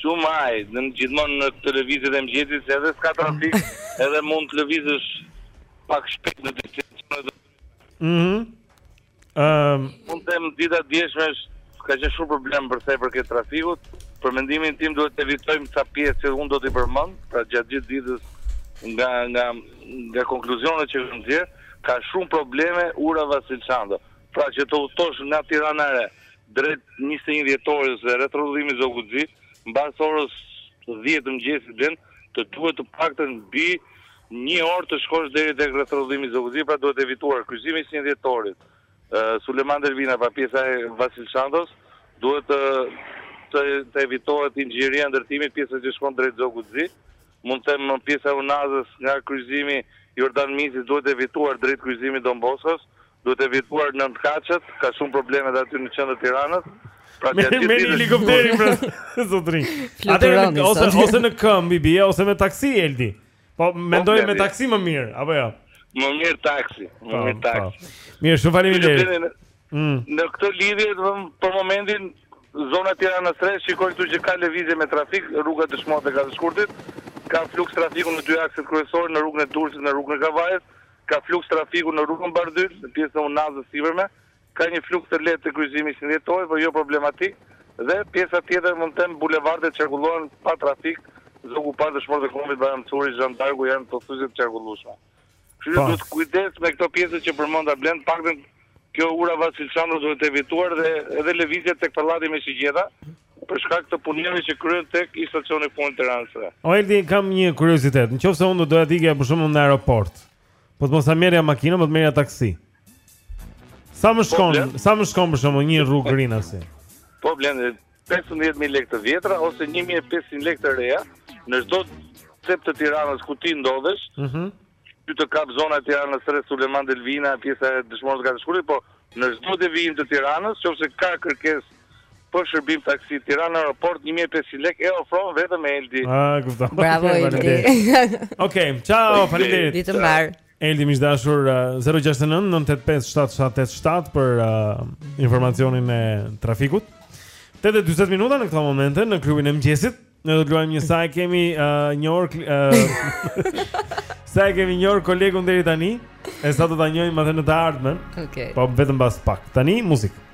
Shumë ai, ne gjithmonë në këtë lëvizje të mëngjesit se edhe s'ka trafik, edhe mund të lëvizësh pak shpejt në distancë. Mhm. Ëm, mund të them dita e djeshme ka qenë shumë problem për sa i përket trafikut. Për mendimin tim duhet të evitojmë ca pjesë që unë do t'i përmend, pra gjatë gjithë ditës nga nga nga konkluzionet që kam dhënë, ka shumë probleme ura Vasil Shanto. Pra që të udhëtosh nga Tirana e Re, Drejt njëzet e një dhjetorit dhe rrethrrotullimit Zogu i Zi, mbas orës dhjetë të mëngjesit Blend, të duhet të paktën mbi një orë të shkosh deri tek rrethrrotullimi Zogu i Zi, pra duhet evituar kryqëzimi i njëzet e një dhjetorit, Sulejman Delvina, pra pjesa e Vasil Shantos, duhet të të evitohet inxhinieria e ndërtimit, pjesa që shkon drejt Zogu i Zi, Mund të them pjesa e unazës nga kryqëzimi Jordan Misja duhet evituar drejt kryqëzimit Don Boskos, duhet evituar nëntëkatëshet, ka shumë probleme edhe aty në qendër të Tiranës. Pra gjatë gjithë ditës helikopterin pra zotëri. Atëherë ose ose në këmbë i bie ose me taksi Eldi. Po mendoj me taksi më mirë, apo jo? Më mirë taksi, më po, mirë po. taksi. Mirë, shumë faleminderit. Në këtë lidhje, për momentin, zona e Tiranës së Re, shikoj këtu që ka lëvizje me trafik, rruga Dëshmorët e Katër Shkurtit, ka fluks trafiku në dy akset kryesore, në rrugën e Durrësit, në rrugën e Kavajës, ka fluks trafiku në rrugën Bardhyl, në pjesën e Unazës së Sipërme, ka një fluks të lehtë te kryqëzimi njëzet e një dhjetorit, por jo problematik, dhe pjesa tjetër, mund të them, bulevardet qarkullohen pa trafik, Zogu i Parë Dëshmorët e Kombit, Bajram Curri, Zhan d'Ark, janë pothuajse të qarkullueshme. Kështu që duhet kujdes me këto pjesët që përmenda Blend, të paktën kjo ura Vasil Shanto duhet evituar dhe edhe lëvizjet tek pallati me shigjeta për shkak të punimeve që kryhen tek ish stacioni i fundit të Tiranës. O Eldi, kam një kuriozitet. Në qoftë se unë do doja të ikja për shembull në aeroport, po të mos ta merrja makinën, po të merrja taksi. Sa më shkon, po, sa më shkon për shembull një rrugë Rinasi. Po vlen 15000 lekë të vjetra ose 1500 lekë të reja në çdo cep të Tiranës ku ti ndodhesh. Mhm. Mm të kap zona e Tiranës rreth Sulejman Delvina, pjesa e Dëshmorët e 4 Shkurtit, po në çdo devijim të Tiranës, nëse ka kërkesë për shërbim taksi Tirana Aeroport 1500 lekë e ofron vetëm Eldi. Ah, kuptoj. Bravo Eldi. Okej, ciao, faleminderit. Ditë të mbarë. Eldi miq të dashur 069 985 7787 për uh, informacionin e trafikut. 8:40 minuta në këto momente në klubin e mëngjesit. Ne do të luajmë një sa e njohim uh, një orë uh sa e kemi njohur kolegun deri tani. E sa do ta njohim edhe në të ardhmen. Okej. Okay. Po vetëm pas pak. Tani muzikë.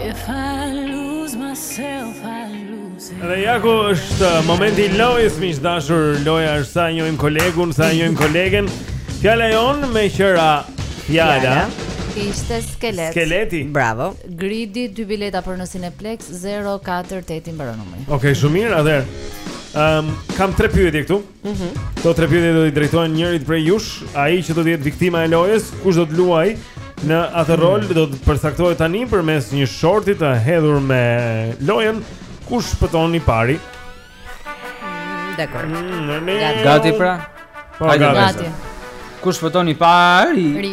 If I lose myself, I lose it. Dhe ja ku është momenti i lojës, miq të dashur, loja është sa e njohim kolegun, sa e njohim kolegen. Fjala jonë meqë ra fjala. Ishte skelet. Skeleti. Bravo. Gridi dy bileta për në Cineplexx 048 i mbaron numri. Okej, okay, shumë mirë. Atëherë, ëm um, kam tre pyetje këtu. Mhm. Mm Këto tre pyetje do t'i drejtohen njërit prej jush, ai që do të jetë viktima e lojës, kush do të luajë në atë rol mm. do të përcaktohet tani përmes një shorti të hedhur me lojën kush shpëton i pari. Mm, Dakord. Mm, gati pra. Po, gati. gati. Kush shpëton i pari? Ri.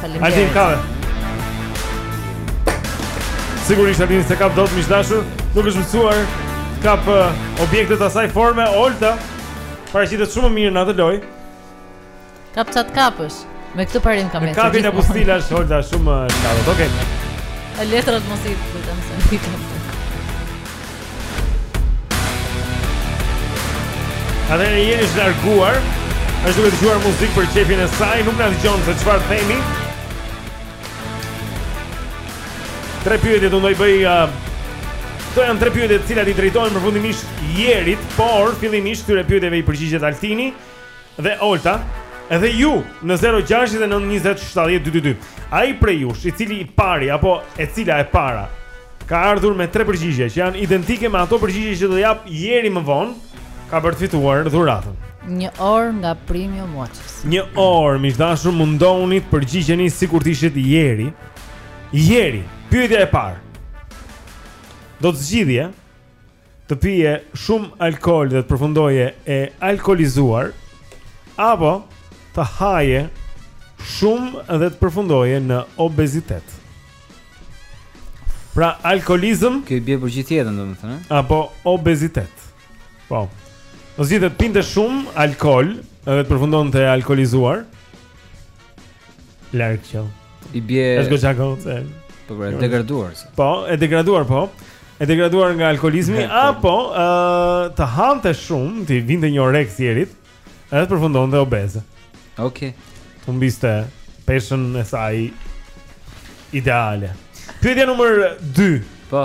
Faleminderit. E kape. Sigurisht Altini s'e kap dot miq të dashur, nuk është mësuar të kapë uh, objekte të asaj forme Olta. Paraqitet shumë më mirë në atë lojë. Kap ça të kapësh. Me këtë parim kam ecur. Kapin e pustila është Olta shumë e uh, shkathët. Okej. Okay. Letrat mos i futem se. Atëherë Jeri është larguar është duke dëgjuar muzikë për qejfin e saj Nuk na dëgjon se çfarë themi Tre pyetjet unë do i bëj uh, Këto janë tre pyetje të cilat i drejtohen përfundimisht Jerit Por, fillimisht, këtyre pyetjeve i përgjigjet Altini dhe Olta Edhe ju në 0692070222. Ai prej jush, i cili i pari apo e cila e para ka ardhur me tre përgjigje që janë identike me ato përgjigje që do japë Jeri më vonë, ka për të fituar dhuratën. Një orë nga Premium Watches. Një orë, miq të dashur, mundohuni të përgjigjeni sikur të ishit Jeri. Jeri, pyetja e parë. Do të zgjidhje të pije shumë alkool dhe të përfundoje e alkoolizuar apo të haje shumë dhe të përfundoje në obezitet. Pra alkoolizëm, kjo i bie për gjithë jetën domethënë, apo obezitet. Po. Do zgjidhte të pinte shumë alkool dhe të përfundonte e alkoolizuar. Larg qo. I bie. Është goxha goxha. Po pra, e degraduar. Po, e degraduar po. E degraduar nga alkoolizmi apo ë uh, të hante shumë, t'i vinte një oreks Jerit, edhe të përfundonte obeze. Okej. Okay. Humbiste peshën e saj ideale. Pyetja numër 2. Po.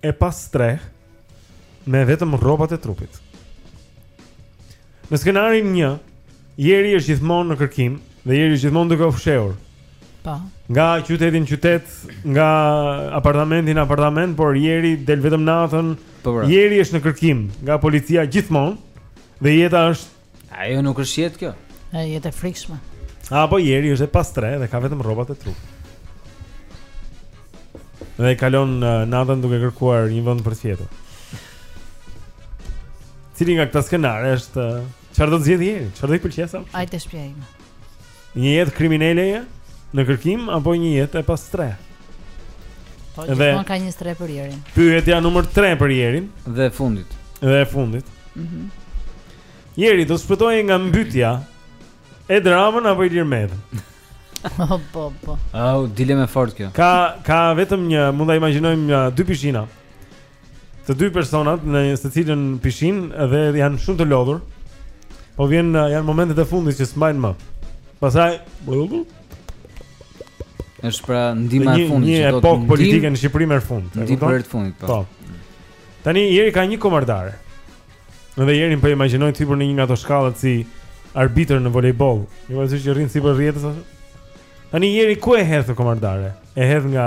e pastrehë me vetëm rrobat e trupit. Në skenarin 1, Jeri është gjithmonë në kërkim dhe Jeri është gjithmonë duke u fshehur. Po. Nga qyteti në qytet, nga apartamenti në apartament, por Jeri del vetëm natën. Po, po. Jeri është në kërkim nga policia gjithmonë dhe jeta është Ajo nuk është jetë kjo. Ajo jetë e frikshme. Apo Jeri është e pastrehë dhe ka vetëm rrobat e trupit. Dhe e kalon uh, natën duke kërkuar një vend për të fjetur. Cili nga këta skenare është uh, çfarë do të zgjedhë Jeri? Çfarë do i pëlqejë? Ai të shpjegojmë. Një jetë krimineleje në kërkim apo një jetë e pastrehë? Po, dhe nuk ka një strehë për Jerin. Pyetja numër 3 për Jerin dhe e fundit. Dhe e fundit. Mhm. Mm Jeri do shpëtojë nga mbytja Edi Ramën apo Ilir Metën? Po, po, po. Au, dilemë e fortë kjo. Ka ka vetëm një, mund ta imagjinojmë dy pishina. të dy personat në secilën pishinë dhe janë shumë të lodhur. Po vjen janë momentet e fundit që s'mbajnë më. Pastaj është pra ndihma e fundit që do të ndihmë. Një epokë politike në Shqipëri merr fund. Ndihmë për të fundit po. po. Tani Jeri ka një kamerdare. Edhe Jerin po e imagjinoj sipër në një nga ato shkallët si arbitër në volejboll Një vajzë që rri sipër rrjetës Tani Jeri ku e hedh atë kamerdare? E hedh nga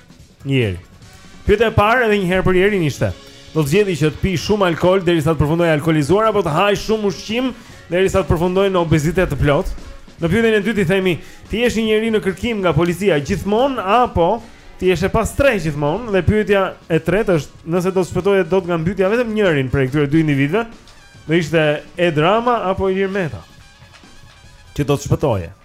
Njeri. Pyetja e parë edhe një herë për Jerin ishte. Do të zgjedhë që të pijë shumë alkool derisa të përfundojë e alkoolizuar apo të hajë shumë ushqim derisa të përfundojë në obezitet të plotë? Në pyetjen e dytë i themi, ti je një njeri në kërkim nga policia gjithmonë apo ti je e pastrehë gjithmonë? Dhe pyetja e tretë është, nëse do të shpëtoje dot nga mbytja vetëm njërin prej këtyre dy individëve, do ishte Edi Rama apo Ilir Meta? Që do të shpëtoje.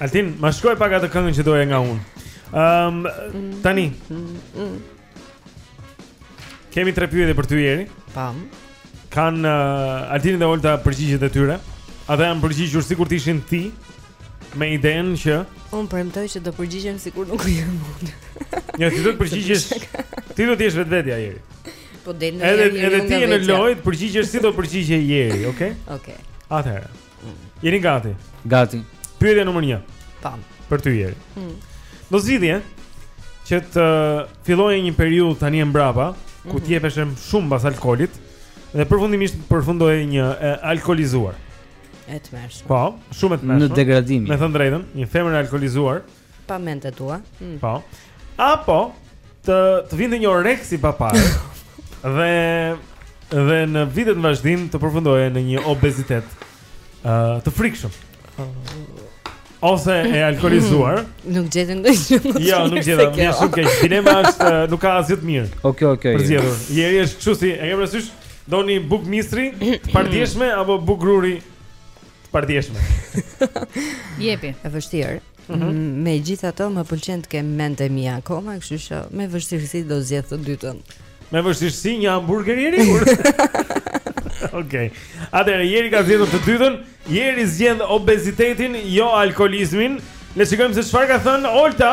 Altin, ma lësho pak atë këngën që doje nga unë. Ehm, um, tani. Kemi tre pyetje për ty Jeri. Pam. Kanë uh, eh, Altin dhe Olta përgjigjet e tyre. Ata janë përgjigjur sikur të ishin ti me idenë që unë premtoj që do përgjigjem sikur nuk u jem mund. Ja, ti do të përgjigjesh. Ti do të jesh vetvetja Jeri. Po del në Edhe edhe ti në lojë përgjigjesh si do përgjigjej Jeri, okay? Okay. Atëherë. Jeni gati? Gati. Pyetja numër 1. Tam. Për ty Jeri. Hmm. Do zgjidhje që të filloje një periudhë tani e mbrapa, ku mhm. të jepeshe shumë pas alkoolit dhe përfundimisht përfundoje një e alkoolizuar. E tmerrshme. Po, shumë e tmerrshme. Në degradim. Me thënë të drejtën, një femër e alkoolizuar. Pa mendtë e tua. Mm. Po. Apo të të vinte një oreks i paparë dhe dhe në vitet në vazhdim të përfundoje në një obezitet uh, të frikshëm. Ose e alkoholizuar. Nuk gjetën ndonjë. Jo, nuk gjetën. Më shumë keq. Dilema është nuk ka asgjë të mirë. Okej, okej. Përzgjedhur. Jeri është kështu si, e ke parasysh? Doni bukë misri të pardjeshme apo bukë gruri? Të pardjeshme. Jepi. E vështirë. Mm -hmm. Megjithatë, më pëlqen të kem mendtë e mia akoma, kështu që me vështirësi do zgjedh të dytën. Me vështirësi një hamburger i rikur. Okej. Okay. Atëherë Jeri ka zgjedhur të dytën, Jeri zgjedh obezitetin, jo alkoolizmin. Le të shikojmë se çfarë ka thënë Olta.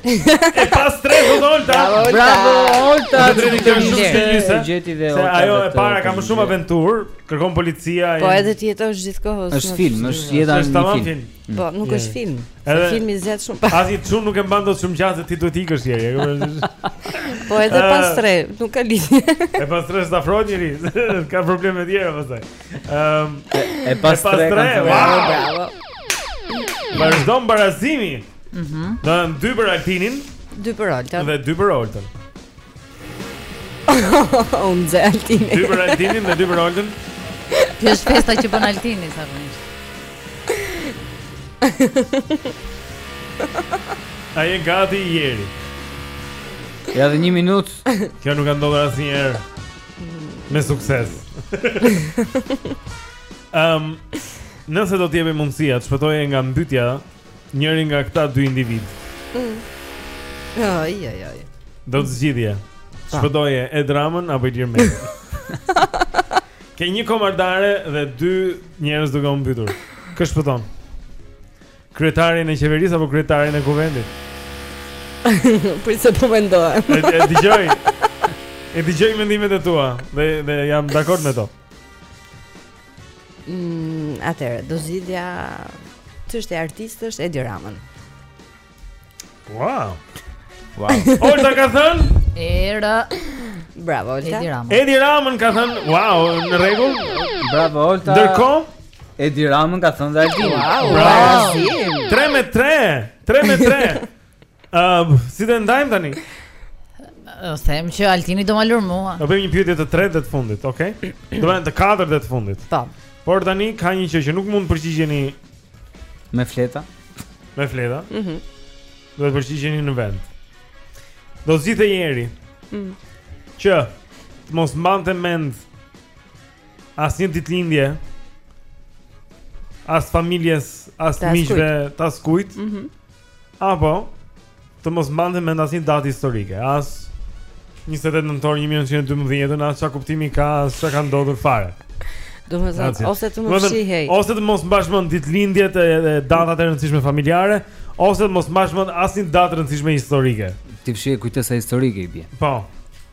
E papastër thotë Olta. Bravo Olta. Faleminderit. Gjeti dhe Olta. Ajo e para ka më shumë aventurë, të kërkon policia. Po edhe ti jeton gjithë kohës. Është film, është jeta në një film. Mm. Po, nuk është film. Edhe filmi zgjat shumë pak. As ti çun nuk e mban dot shumë gjatë ti duhet ikësh je. Po edhe e papastër, nuk ka lidhje. E papastër s'afrohet njeri. Ka probleme të tjera pastaj. Ehm, e papastër. Bravo. Vazhdon barazimi. Mhm. Do të dy për Altinin. Dy për Oltën. Dhe dy për Oltën. Unë zë Altinin. Dy për Altinin dhe dy për Oltën. Kjo është festa që bën Altini sa vjen. A je gati Jeri. Ja dhe një minutë. Kjo nuk ka ndodhur asnjëherë. Me sukses. Ehm, nëse do të jepej mundësia, të shpëtoje nga mbytja njërin nga këta dy individë. Mm. Ai ai ai. Do të zgjidhje. Të shpëtoje Edi Ramën apo Ilir Metën. Ke një komardare dhe dy njerëz duke u mbytur. Kë shpëton? Kryetarin e qeverisë apo kryetarin e kuvendit? Prit se po mendohem. E dëgjoj. E dëgjoj mendimet e tua dhe dhe jam dakord me to. Mm, atëre, do zgjidhja çështje artistësh Edi Ramën. Wow. Wow. Olta ka thënë? Era. Bravo Olta. Edi Ramën. Edi Ramën ka thënë, wow, në rregull. Bravo Olta. Ndërkohë Edi Ramën ka thënë dhe Altin. Wow. Bravo. 3 me 3. 3 me 3. Ëm, si do ndajmë tani? Ë them që Altini do ma lërë mua. Do bëjmë një pyetje të tretë dhe të fundit, okay? Do bëjmë të katërt dhe të fundit. Po. Por tani ka një gjë që nuk mund të përgjigjeni me fleta. me fleta. Mhm. Mm duhet të përgjigjeni në vend. Do zgjidhë njëri. Mhm. Mm që të mos mbante mend asnjë ditëlindje as familjes, as miqve, të askujt. Mhm. Mm apo të mos mbante mend asnjë datë historike, as 28 nëntor 1912, as çka kuptimi ka, as çka ka ndodhur fare. Domethënë, ose të më fshihej Ose të mos mbash mend ditëlindjet e, e datat e rëndësishme familjare Ose të mos mbash mend asnjë datë të rëndësishme historike T'i fshihej kujtesa historike i bie Po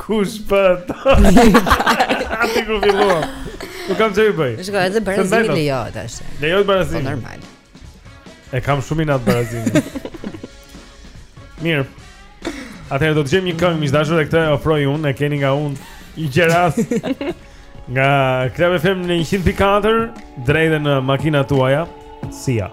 Kush për ta A ti ku filluam Nuk kam ç'i bëj Shiko edhe barazimi lejohet tashti Lejohet barazimi Po normal E kam shumë inat barazimin Mirë Atëherë do të gjejmë një këngë miqdashur e këtë e ofroj unë E keni nga unë i gjeras Nga Club FM në 104 Drejt e në makinat tuaja Sia Sia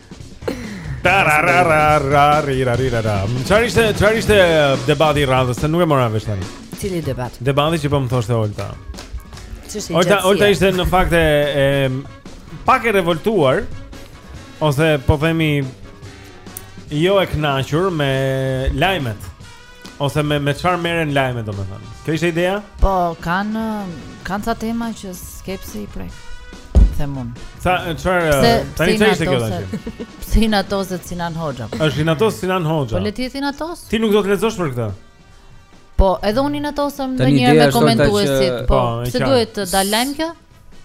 Çfarë ishte, çfarë ishte debati i radhës, se nuk e mora vesh tani. Cili debat? Debati që po më thoshte Olta. Ç'është? Olta, Olta ishte në fakt e, e pak e revoltuar ose po themi jo e kënaqur me lajmet. Ose me me çfarë merren lajmet domethënë. Kjo ishte ideja? Po, kanë kanë ca tema që s'ke pse i prek. Them unë. Sa çfarë tani çfarë ishte kjo tash? Pse inatoset Sinan Hoxha? Është inatos Sinan Hoxha. Po le të jetë inatos. Ti nuk do të lexosh për këtë. Po, edhe unë inatosem ndonjëherë me komentuesit. Po, po pse duhet të dal lajm kjo?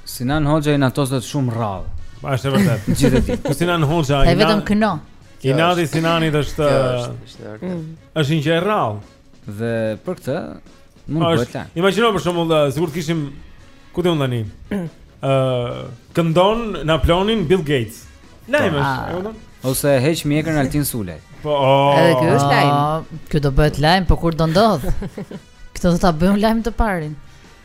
Sinan Hoxha inatoset shumë rrallë. Po është e vërtetë. Gjithë ditë. Po Sinan Hoxha i. Ai vetëm këndon. Inati i Sinanit është mm. është një gjë e rrallë. Dhe për këtë mund të bëhet lajm. Imagjino për shembull, uh, sikur të kishim ku diun tani. Ë uh, këndon Napolonin Bill Gates. Lajm është, po, ah. e kupton? Ose heq mjekrën Altin Sulaj. Po. Oh. Edhe ky është lajm. Ah, ky do bëhet lajm, po kur do ndodh? Këtë do ta bëjmë lajm të parin.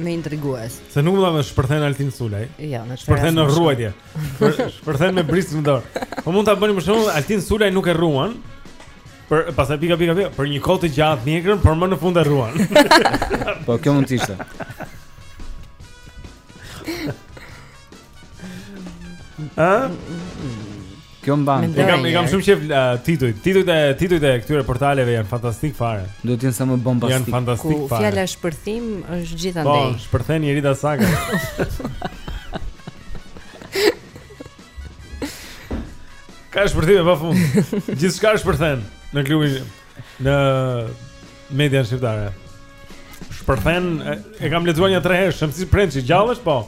Më intriguese. Se nuk do të shpërthen Altin Sulaj. Jo, në çfarë? Shpërthen në rruajtje. Shpërthen me brisk në dorë. Po mund ta bëni më shumë Altin Sulaj nuk e rruan. Për pastaj pika pika pika, për një kohë të gjatë mjekrën, por më në fund e rruan. Po kjo mund të ishte. Ëh? Kjo mban. E kam e kam shumë qejf titujt. Titujt e titujt e këtyre portaleve janë fantastik fare. Duhet të jenë sa më bombastik. Janë fantastik fare. Ku fjala shpërthim është gjithandej. Po, shpërthen Erjeta Saka. Ka shpërthime pa fund. Gjithçka shpërthen në klubin. në median shqiptare. Shpërthen e, e kam lexuar nja tre herë, Shemsi Prençi gjallesh po.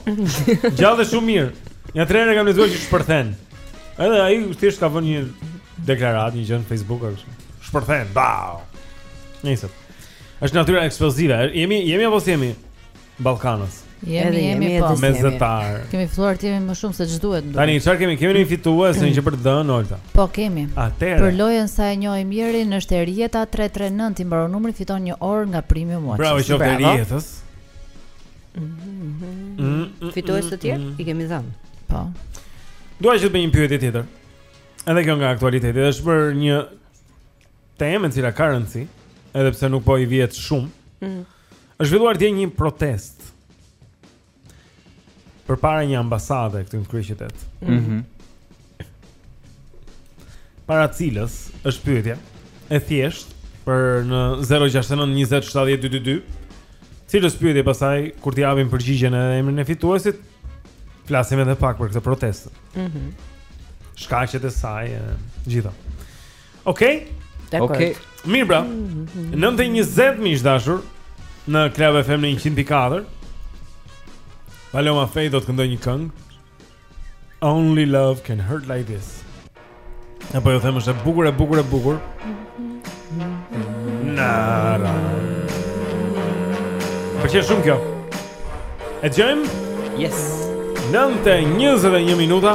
Gjallesh shumë mirë. Nja tre herë e kam lexuar që shpërthen. Edhe ai thjesht ka vënë një deklaratë, një gjë në Facebook apo kështu. Shpërthen, bau. Nice. Është natyrë eksplozive. Jemi jemi apo s'jemi? Ballkanas. Jemi jemi po. Me zëtar. Ke mësuar ti më shumë se ç'duhet ndoshta. Tani çfarë kemi? Kemi një fitues ndonjë për të dhënë Olta. Po kemi. Atëherë. Për lojën sa e njeh Mirin është Erieta 339 i mbaron numri fiton një orë nga Premium Watch. Bravo qoftë Erietës. Mhm. Fitues të tjerë mhm. i kemi dhënë. Po. Dua që të bëj një pyetje tjetër. Edhe kjo nga aktualiteti, është për një temë e cila ka rëndësi, edhe pse nuk po i vihet shumë. Mhm. Është zhvilluar dje një protestë përpara një ambasade këtu në kryeqytet. Mhm. Mm para cilës është pyetja e thjeshtë për në 069 20 70 222. Cilës pyetje pastaj kur t'i japim përgjigjen edhe emrin e fituesit, flasim edhe pak për këtë protestë. Mhm. Mm Shkaqet e saj të gjitha. Okej? Okay? Okej. Okay. Mirë pra. 9:20 miq të dashur në Club FM në 104. Paloma Faith do të këndojë një këngë. Only love can hurt like this. Epo ju them është e bukur e bukur e bukur Na pëlqen shumë kjo E dëgjojmë? Yes Nëntë e njëzet e një minuta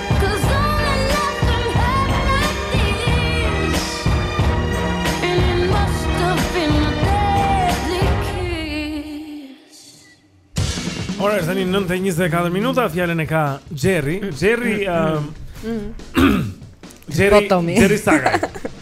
Ora është tani 9:24 minuta, fjalën e ka Eri. Eri ëm mm. um, mm. Eri po, Eri Saka.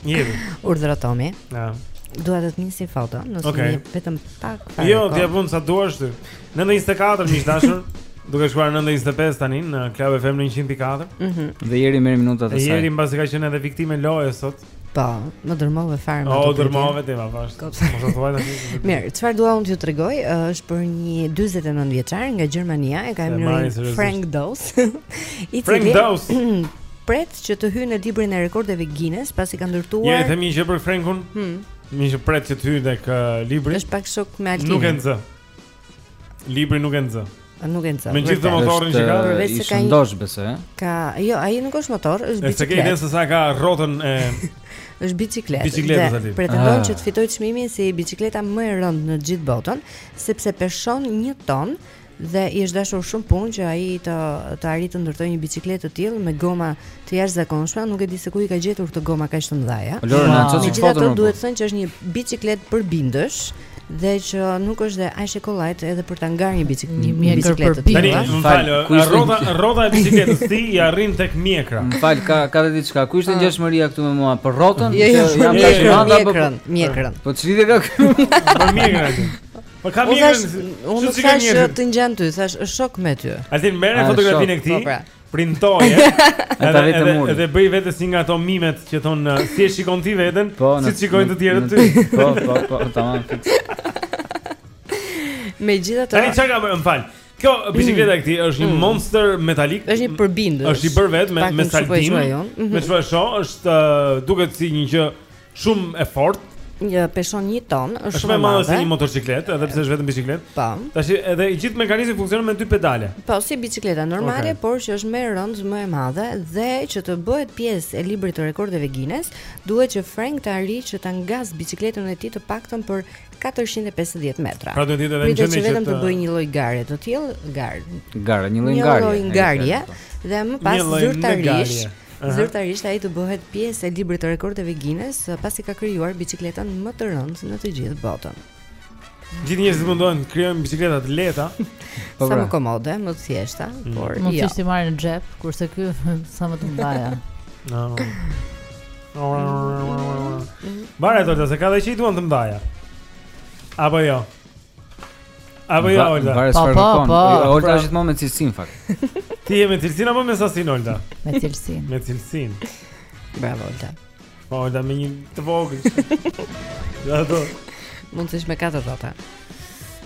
Eri. Urdhra Tomi. Ja. Dua të të nis një foto, nëse okay. një vetëm pak pak. Jo, ti e bën sa duash ti. 9:24 miq të dashur. Duke shkuar 9:25 tani në Club FM në 104. Mhm. Mm dhe Eri merr minutat e saj. Eri mbasi ka qenë edhe viktimë loje sot. Po, më dërmove fare më. Po, e dërmove ti më pas. Mos e thuaj tani. Mirë, çfarë dua unë t'ju tregoj është për një 49 vjeçar nga Gjermania, e ka emrin Frank Doss. I cili Frank Doss. Pret që të hyjë në librin e rekordeve Guinness pasi ka ndërtuar. Ja, themi një gjë për Frankun. Hm. Një gjë pret që të hyjë tek uh, libri. Është pak shok me Altin. Nuk e nxë. Libri nuk e nxë. Nuk e nxë. Me gjithë atë motorin që ka, vetë se ka. Ndosh besë, ë? Ka, jo, ai nuk është motor, është bicikletë. E shikon se sa e ka rrotën e është bicikletë. Bicikletë dhe Pretendon ah. që të fitojë çmimin si bicikleta më e rëndë në gjithë botën, sepse peshon 1 ton dhe i është dashur shumë punë që ai të të arrijë të ndërtojë një bicikletë të tillë me goma të jashtëzakonshme, nuk e di se ku i ka gjetur këto goma kaq të mëdha. Lorena, çfarë çfarë fotoje? Megjithatë duhet thënë që është një bicikletë përbindësh. dhe që nuk është dhe aq e kollajt edhe për ta ngarë një bicikletë. Një mjekër për tani, më fal, rrota rrota e bicikletës ti i arrin tek mjekra. Më fal, ka ka dhe diçka. Ku ishte ah. ngjashmëria këtu me mua për rrotën? Jo, jo, jo, jam tash, mendova për mjekrën. Po ç'lidhje ka këtu. Për mjekrën. Po kam mjekrën. Unë thash që të ngjan ty, thash është shok me ty. Altin merr ah, fotografinë e këtij. Po, pra. printoje edhe edhe edhe bëj vetes një nga ato mimet që thon si e shikon ti veten, po, si të shikojnë të tjerët ty. Po, po, po, tamam fix. Megjithatë, tani çka, më fal. Kjo bicikleta e këtij është një mm. monster metalik. Është një përbindësh. Është i bërë vetë me me saldim. Me çfarë shoh, është duket si një gjë Shumë e fortë. Një peshon një ton, është shumë e madhe. Është më e madhe se një motoçikletë, edhe pse është vetëm biçikletë. Po. Tash edhe i gjithë mekanizmi funksionon me dy pedale. Po, si biçikleta normale, okay. por që është më e rëndë, më e madhe dhe që të bëhet pjesë e librit të rekordeve Guinness, duhet që Frank të arrijë që ta ngas biçikletën e tij të paktën për 450 metra. Pra duhet edhe një gjendje që vetëm të bëjë një lloj gare të tillë, garë. Gara, një lloj gare. Një lloj gare. Dhe më pas zyrtarisht Zyrtarisht ai të bëhet pjesë e librit të rekordeve Guinness pasi ka krijuar biçikletën më të rëndë në të gjithë botën. Gjithë njerëzit mundohen të krijojnë bicikleta të lehta, po sa pra. më komode, më të thjeshta, mm. por jo. Mund t'i marrë në xhep, kurse ky sa më të mëdhaja. No. Varet, Olta, se ka dhe që i duan të mëdhaja Apo jo Apo jo, Olta. Varet çfarë po, kërkon. Po, po. Olta është gjithmonë me cilësinë në fakt. Ti je me cilësinë apo me sasinë Olta? Me cilësinë. Me cilësinë. Bravo Olta. Po Olta me një të vogël. Ja do. Mund të ishme katër rrota.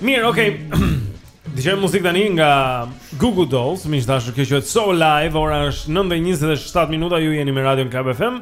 Mirë, okay. Dëgjojmë muzikë tani nga Goo Goo Dolls, miq të dashur, kjo quhet So Alive, ora është 9:27 minuta, ju jeni me Radio Club FM.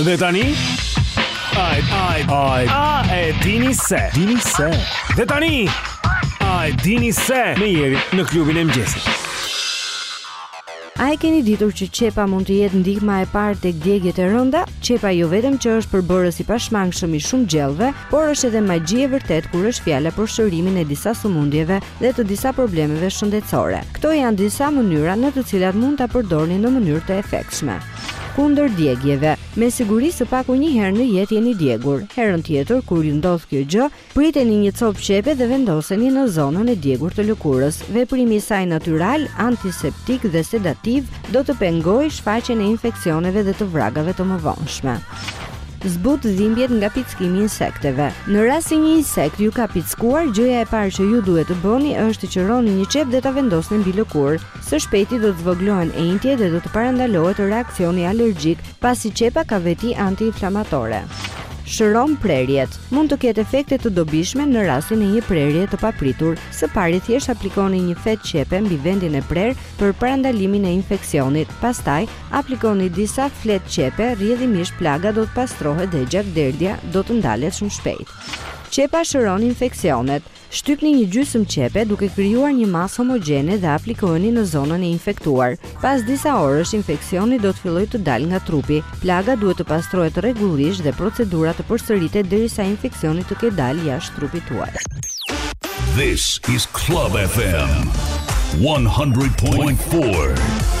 Dhe tani Ai ai ai a e dini se dini se Dhe tani A e dini se me Jerin në klubin e mëngjesit A e keni ditur që qepa mund të jetë ndihma e parë tek djegjet e rënda? Qepa jo vetëm që është përbërës i pashmangshëm i shumë gjellëve, por është edhe magji e vërtetë kur është fjala për shërimin e disa sëmundjeve dhe të disa problemeve shëndetësore. Këto janë disa mënyra në të cilat mund ta përdorni në mënyrë të efektshme kundër djegjeve. Me siguri së paku një herë në jetë jeni djegur. Herën tjetër kur ju ndodh kjo gjë, priteni një copë qepe dhe vendoseni në zonën e djegur të lëkurës. Veprimi i saj natyral, antiseptik dhe sedativ do të pengojë shfaqjen e infeksioneve dhe të vragave të mëvonshme. Zbut dhimbjet nga pickimi i insekteve. Në rast se një insekt ju ka pickuar, gjëja e parë që ju duhet të bëni është të qëroni një qepë dhe ta vendosni mbi lëkurë. Së shpejti do të zvogëlohen enjtjet dhe do të parandalohet reaksioni alergjik pasi qepa ka veti antiinflamatore. Shëron prerjet. Mund të ketë efekte të dobishme në rastin e një prerje të papritur. Së pari thjesht aplikoni një fetë qepe mbi vendin e prerë për parandalimin e infeksionit. Pastaj, aplikoni disa fletë qepe, rrjedhimisht plaga do të pastrohet dhe gjakderdhja do të ndalet shumë shpejt. Qepa shëron infeksionet. Shtypni një gjysmë qepe duke krijuar një masë homogjene dhe aplikojeni në zonën e infektuar. Pas disa orësh, infeksioni do të fillojë të dalë nga trupi. Plaga duhet të pastrohet rregullisht dhe procedura të përsëritet derisa infeksioni të ketë dalë jashtë trupit tuaj. This is Club FM 100.4.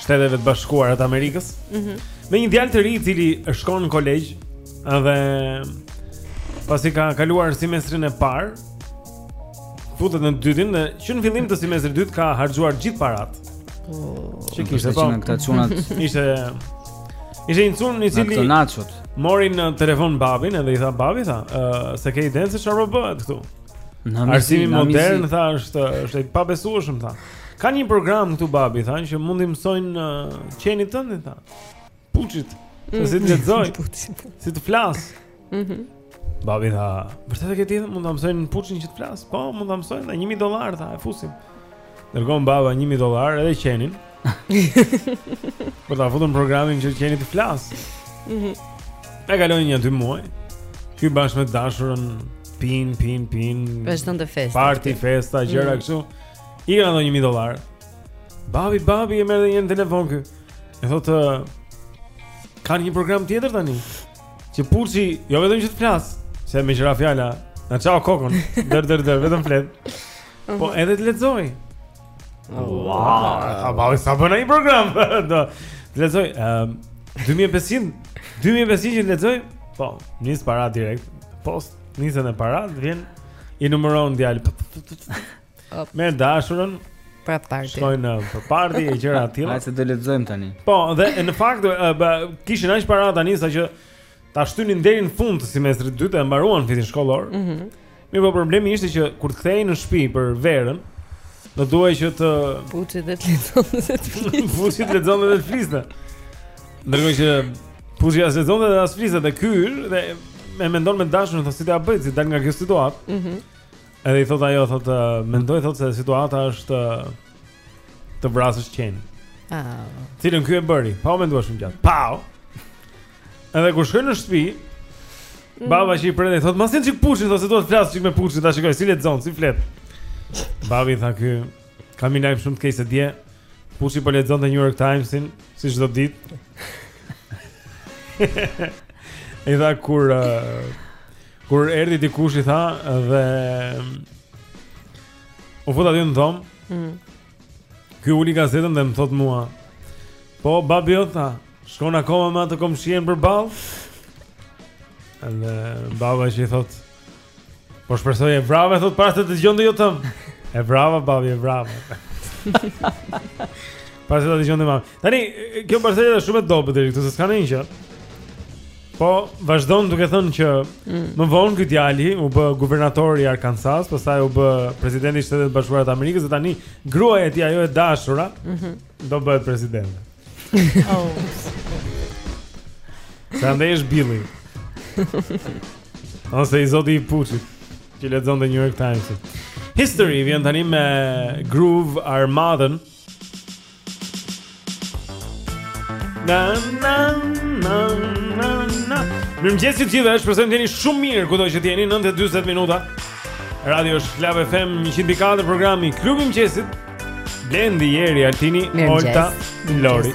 Shteteve të Bashkuara të Amerikës. Mhm. Mm me një djalë të ri i cili shkon në kolegj dhe pasi ka kaluar semestrin e parë, futet në të dytin dhe që në fillim të semestrit të dytë ka harxuar gjithë paratë. Që kishte po. Këta çunat Ishte Ishte një çun i cili Ato naçut. mori në telefon babin edhe i tha babi tha, "Ë, s'e ke idenë se çfarë po bëhet këtu?" Arsimi modern tha është është i pabesueshëm tha. Ka një program këtu babi tha që mund t'i mësojnë uh, qenit tënd tha. Puçit. Mm. Si të lexojë. si të flasë. Mhm. Mm babi tha, "Vërtet e ke ti mund ta mësojnë Puçin që të flasë?" Po, mund ta mësojnë, 1000 dollarë tha, e fusim. Dërgon baba 1000 dollarë edhe qenin. Për ta futur në programin që qeni të flasë. Mhm. Mm e kalojnë një dy muaj. Ky bashkë me dashurën pin pin pin. Vazhdon te festat. Parti festa, gjëra mm. kështu. I ka dhënë 1000 dollarë. Babi, babi e merr në një telefon ky. E thotë ka një program tjetër tani. Që Fuçi, jo vetëm që të flas, se me thënë fjala. Na çau kokën. Der der der, vetëm flet. Po edhe të lexoj. Wow, tha babi sa bën ai program? Do të lexoj. Ehm, 2500, 2500 që lexoj. Po, nis para direkt. Post, nisen paratë, vjen i numëron djali. Me dashurën për parti. Shkojnë uh, për parti e gjëra të tilla. Hajde të lexojmë tani. Po, dhe në fakt uh, kishin aq para tani sa që ta shtynin deri në fund të semestrit të dytë e mbaruan vitin shkollor. Mhm. Mm Mirë, po problemi ishte që kur të kthehej në shtëpi për verën, do duhej që të fuçi dhe të lexonte dhe të fliste. Fuçi të lexonte dhe të fliste. Ndërkohë që fuçi as lexonte dhe as fliste dhe ky dhe mendon me të dashurën se si ta bëj, si dal nga kjo situatë. Mhm. Mm Edhe i thot ajo, thot, mendoj thot se situata është të vrasësh qenin. Ah. Cilën ky e bëri? Pa u menduar shumë gjatë. Pau. Edhe kur shkoi në shtëpi, mm. baba që i priste thot, "Ma sill një çik Fuçin, thot se do të flas çik me Fuçin, ta shikoj si lexon, si flet." Babi tha ky, "Kam një lajm shumë të keq se dje. Fuçi po lexonte The New York Times-in, si çdo ditë." Edhe kur uh, Kur erdhi dikush i tha dhe u futa dhe në dhomë, mm. ky uli gazetën dhe më thot mua, po babi o tha, shkon akoma me atë komshien përballë, dhe baba që i thot, po shpresoj e vrave, thot para se ta dëgjonte dhe jot ëmë, e vrava babi, e vrava. para se ta dëgjonte dhe mami. Tani, kjo barsoleta është shumë e dobët deri këtu, se s'ka ndonjë gjë. Po, vazhdon duke thënë që mm. më vonë ky djali u bë guvernator i Arkansas, pastaj u bë president i Shteteve të Bashkuara të Amerikës dhe tani gruaja e tij ajo e dashura mm -hmm. do bëhet presidente. Oh. Se andej është Billy. Ose i zoti i Fuçit që lexonte New York Times. History vjen tani me Groove Armadën. Na na na na na. Mirëmëngjesi të gjithëve, shpresojmë të jeni shumë mirë, kudo që të jeni, 9 e 40 minuta. Radio është Club FM, 100.4 programi, Klubi i Mëngjesit, Blendi, Jeri, Altini, Olta, Lori.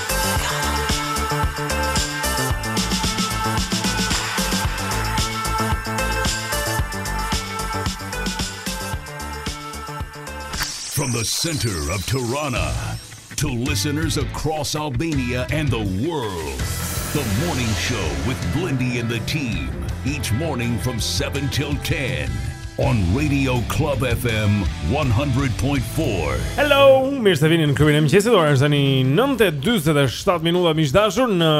Center of Tirana To listeners across Albania and the world The morning show with Blindi and the team Each morning from 7 till 10 On Radio Club FM 100.4. Hello, mirë se vini në klubin e mëngjesit. Ora është tani 9:47 minuta miq të dashur në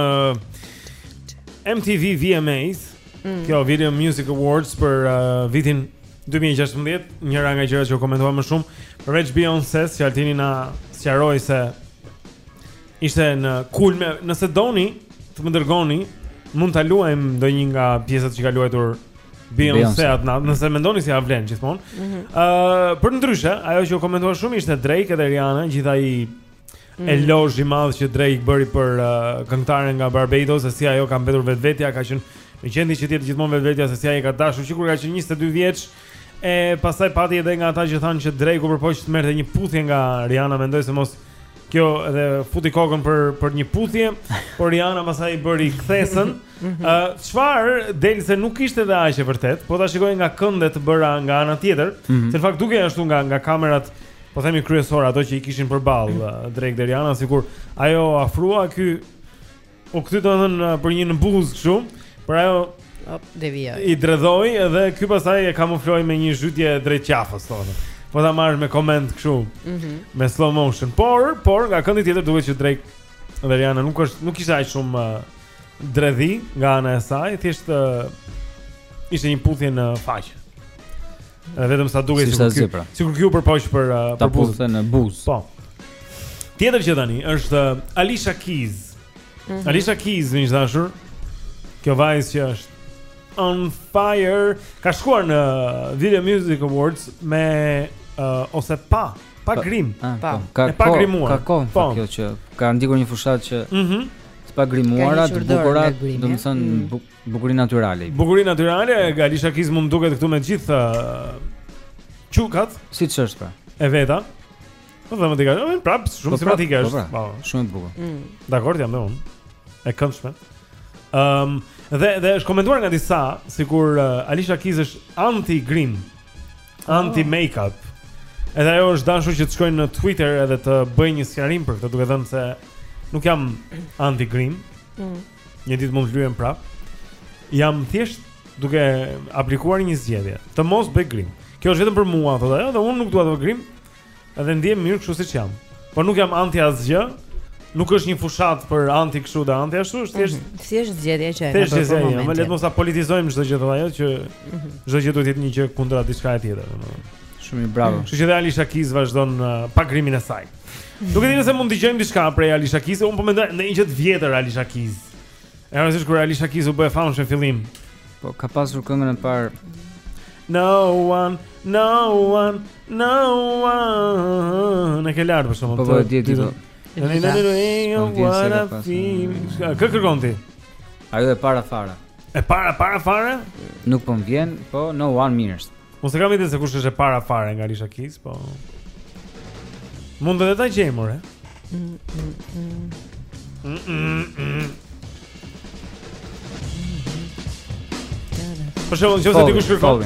MTV VMAs. Mm. Kjo Video Music Awards për uh, vitin 2016, njëra nga gjërat që u komentua më shumë, përveç Beyoncé, që Altini na sqaroi se ishte në kulme, nëse doni të më dërgoni, mund ta luajmë ndonjë nga pjesët që ka luajtur Beyoncé atë natë, nëse mendoni se sa ia vlen gjithmonë. Ëh, mm -hmm. uh, përndryshe, ajo që u komentua shumë ishte Drake dhe Rihanna, gjithë ai mm -hmm. elozh i madh që Drake bëri për uh, këngëtaren nga Barbados, se si ajo ka mbetur vetvetja, ka qenë në qendër që të jetë gjithmonë vetvetja se si ai e ka dashur që kur ka qenë 22 vjeç. E pastaj pati edhe nga ata që thanë që Drake u përpoq të merrte një puthje nga Rihanna, mendoj se mos ky edhe futi kokën për për një puthje, por Rihanna pastaj i bëri kthesën. Mhm. Ë çfarë del se nuk ishte dhe aq e vërtetë, po ta shikosh nga kënde të bëra nga ana tjetër, mhm. se në fakt dukej ashtu nga nga kamerat, po themi kryesore ato që i kishin përballë mhm. uh, Drake dhe Rihanna, sikur u afrua ky u kthy domethënë uh, për një në buzë kështu, por ajo devijoi. I dredhoi dhe ky pastaj e kamufloi me një zhytje drejt qafës thonë. Po ta marrësh me koment kështu. Mhm. Mm me slow motion. Por, por nga këndi tjetër duket që Drake dhe Rihanna nuk është nuk ishte aq shumë uh, dredhi nga ana e saj, thjesht uh, ishte një puthje në faqe. Edhe vetëm sa dukej si sikur pra. sikur ky u përpoq për uh, ta puthë në buzë. Po. Tjetër që tani është uh, Alicia Keys. Mm -hmm. Alicia Keys, miq të dashur. Kjo vajzë që është on fire ka shkuar në Video Music Awards me uh, ose pa pa grim. Ah, pa. Po. Pa pa grimuar. Ka kohë po. kjo që ka ndjekur një fushatë që Mhm. Mm Të pa grimuara, të bukura, do të thënë mm. bukuri natyrale. Bukuri natyrale, Alicia Keys mund duket këtu me gjithë çukat, uh, siç është pra. E veta. Po them një gjë, prapë, shumë po, simpatike është. Po, pra, po, shumë e bukur. Mm. Dakord, jam dhe unë. E këndshme. Um, dhe, dhe është komentuar nga disa, sikur uh, Alicia Keys është anti-grim. anti makeup. Edhe ajo është dashur që të shkojë në Twitter edhe të bëjë një sqarim për këtë, duke thënë se nuk jam anti grim. Mm. Një ditë mund të lyhem prapë. Jam thjesht duke aplikuar një zgjedhje, të mos bëj grim. Kjo është vetëm për mua, thotë ajo, dhe unë nuk dua të bëj grim. Edhe ndiem mirë kështu siç jam. Po nuk jam anti asgjë. Nuk është një fushatë për anti kështu dhe anti ashtu, është thjesht mhm. thjesht zgjedhja që e ka për momentin. Më le të mos ta politizojmë çdo gjë thonë ajo që mhm. çdo gjë duhet të jetë një gjë kundra diçkaje tjetër, domethënë. Shumë bravo. Kështu që dhe Alicia Keys vazhdon uh, pa grimin e saj. Mhm. Nuk e di nëse mund të dëgjojmë diçka prej Alicia Keys, unë po mendoj në një gjë të vjetër Alicia Keys. E rëndësish kur Alicia Keys u bë e famshme në fillim. Po ka pasur këngën e parë No one, no one, No one. E ke lartë për shumë Po po e dje titull Kë kërkon ti? Ajo e para fara E para para fara? Nuk po më vjen, po no one mirës Nuk e kam idenë se kush është e para fara nga Alicia Keys, po Mund të dhe ta gjejmë, ore? Mm, mm, mm. Mm, mm, mm. Për shumë, në që se ti kush kërkon?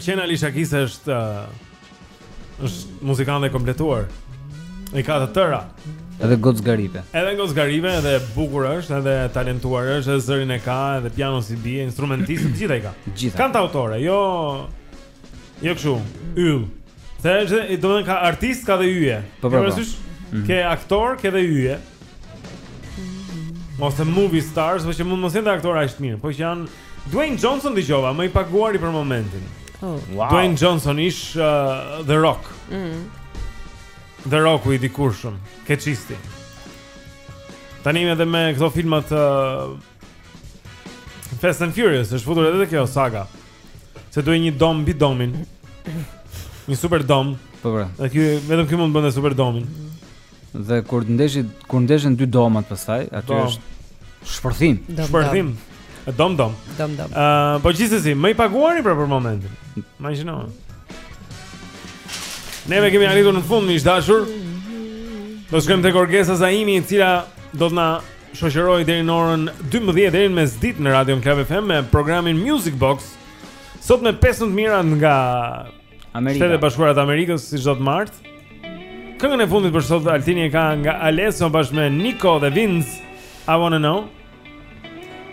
Pëlqen Alicia Keys është uh, është muzikante e kompletuar. I ka të tëra. Edhe gocë garipe. Edhe gocë garipe, edhe bukur është, edhe talentuar është, edhe zërin e ka, edhe pianos i bie, instrumentiste, të gjitha i ka. Të gjitha. Kantautore, jo Jo kështu, yll. Se është, i thonë ka artistë ka dhe yje. Po pra. Po. Ke mhm. ke aktorë, ke dhe yje. Ose movie stars, që mund mos jenë aktorë aq të mirë, po që janë Dwayne Johnson dëgjova, më i paguari për momentin. Oh. Wow. Dwayne Johnson ish uh, The Rock. Mhm. The Rock i dikurshëm, keçisti. Tani edhe me këto filmat uh, Fast and Furious, është futur te kjo saga. Se duhet një dom mbi domin. Një super dom. Po pra. Po. Dhe ky vetëm ky mund të bënte super domin. Dhe kur të ndeshen, kur ndeshen dy domat pastaj, aty Po. është shpërthim. Dom, Shpërthim. E Dom dom. Dom dom. Ë, po gjithsesi, më i paguari pra për momentin. Imagjino. Ne kemi arritur në fund miq të dashur. Do shkojmë tek Orgesa Zaimi, e cila do të na shoqërojë deri në orën 12 deri në mesditë në Radio Club FM me programin Music Box. Sot me 15 të mirat nga Amerika. Shtetet e Bashkuara të Amerikës si çdo të martë. Këngën e fundit për sot Altini e ka nga Alesso bashkë me Nico dhe Vinz. I wanna know.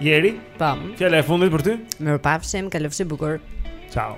Jeri? Pam. Po. Fjala e fundit për ty? Mirupafshim, kalofshi bukur. Ciao.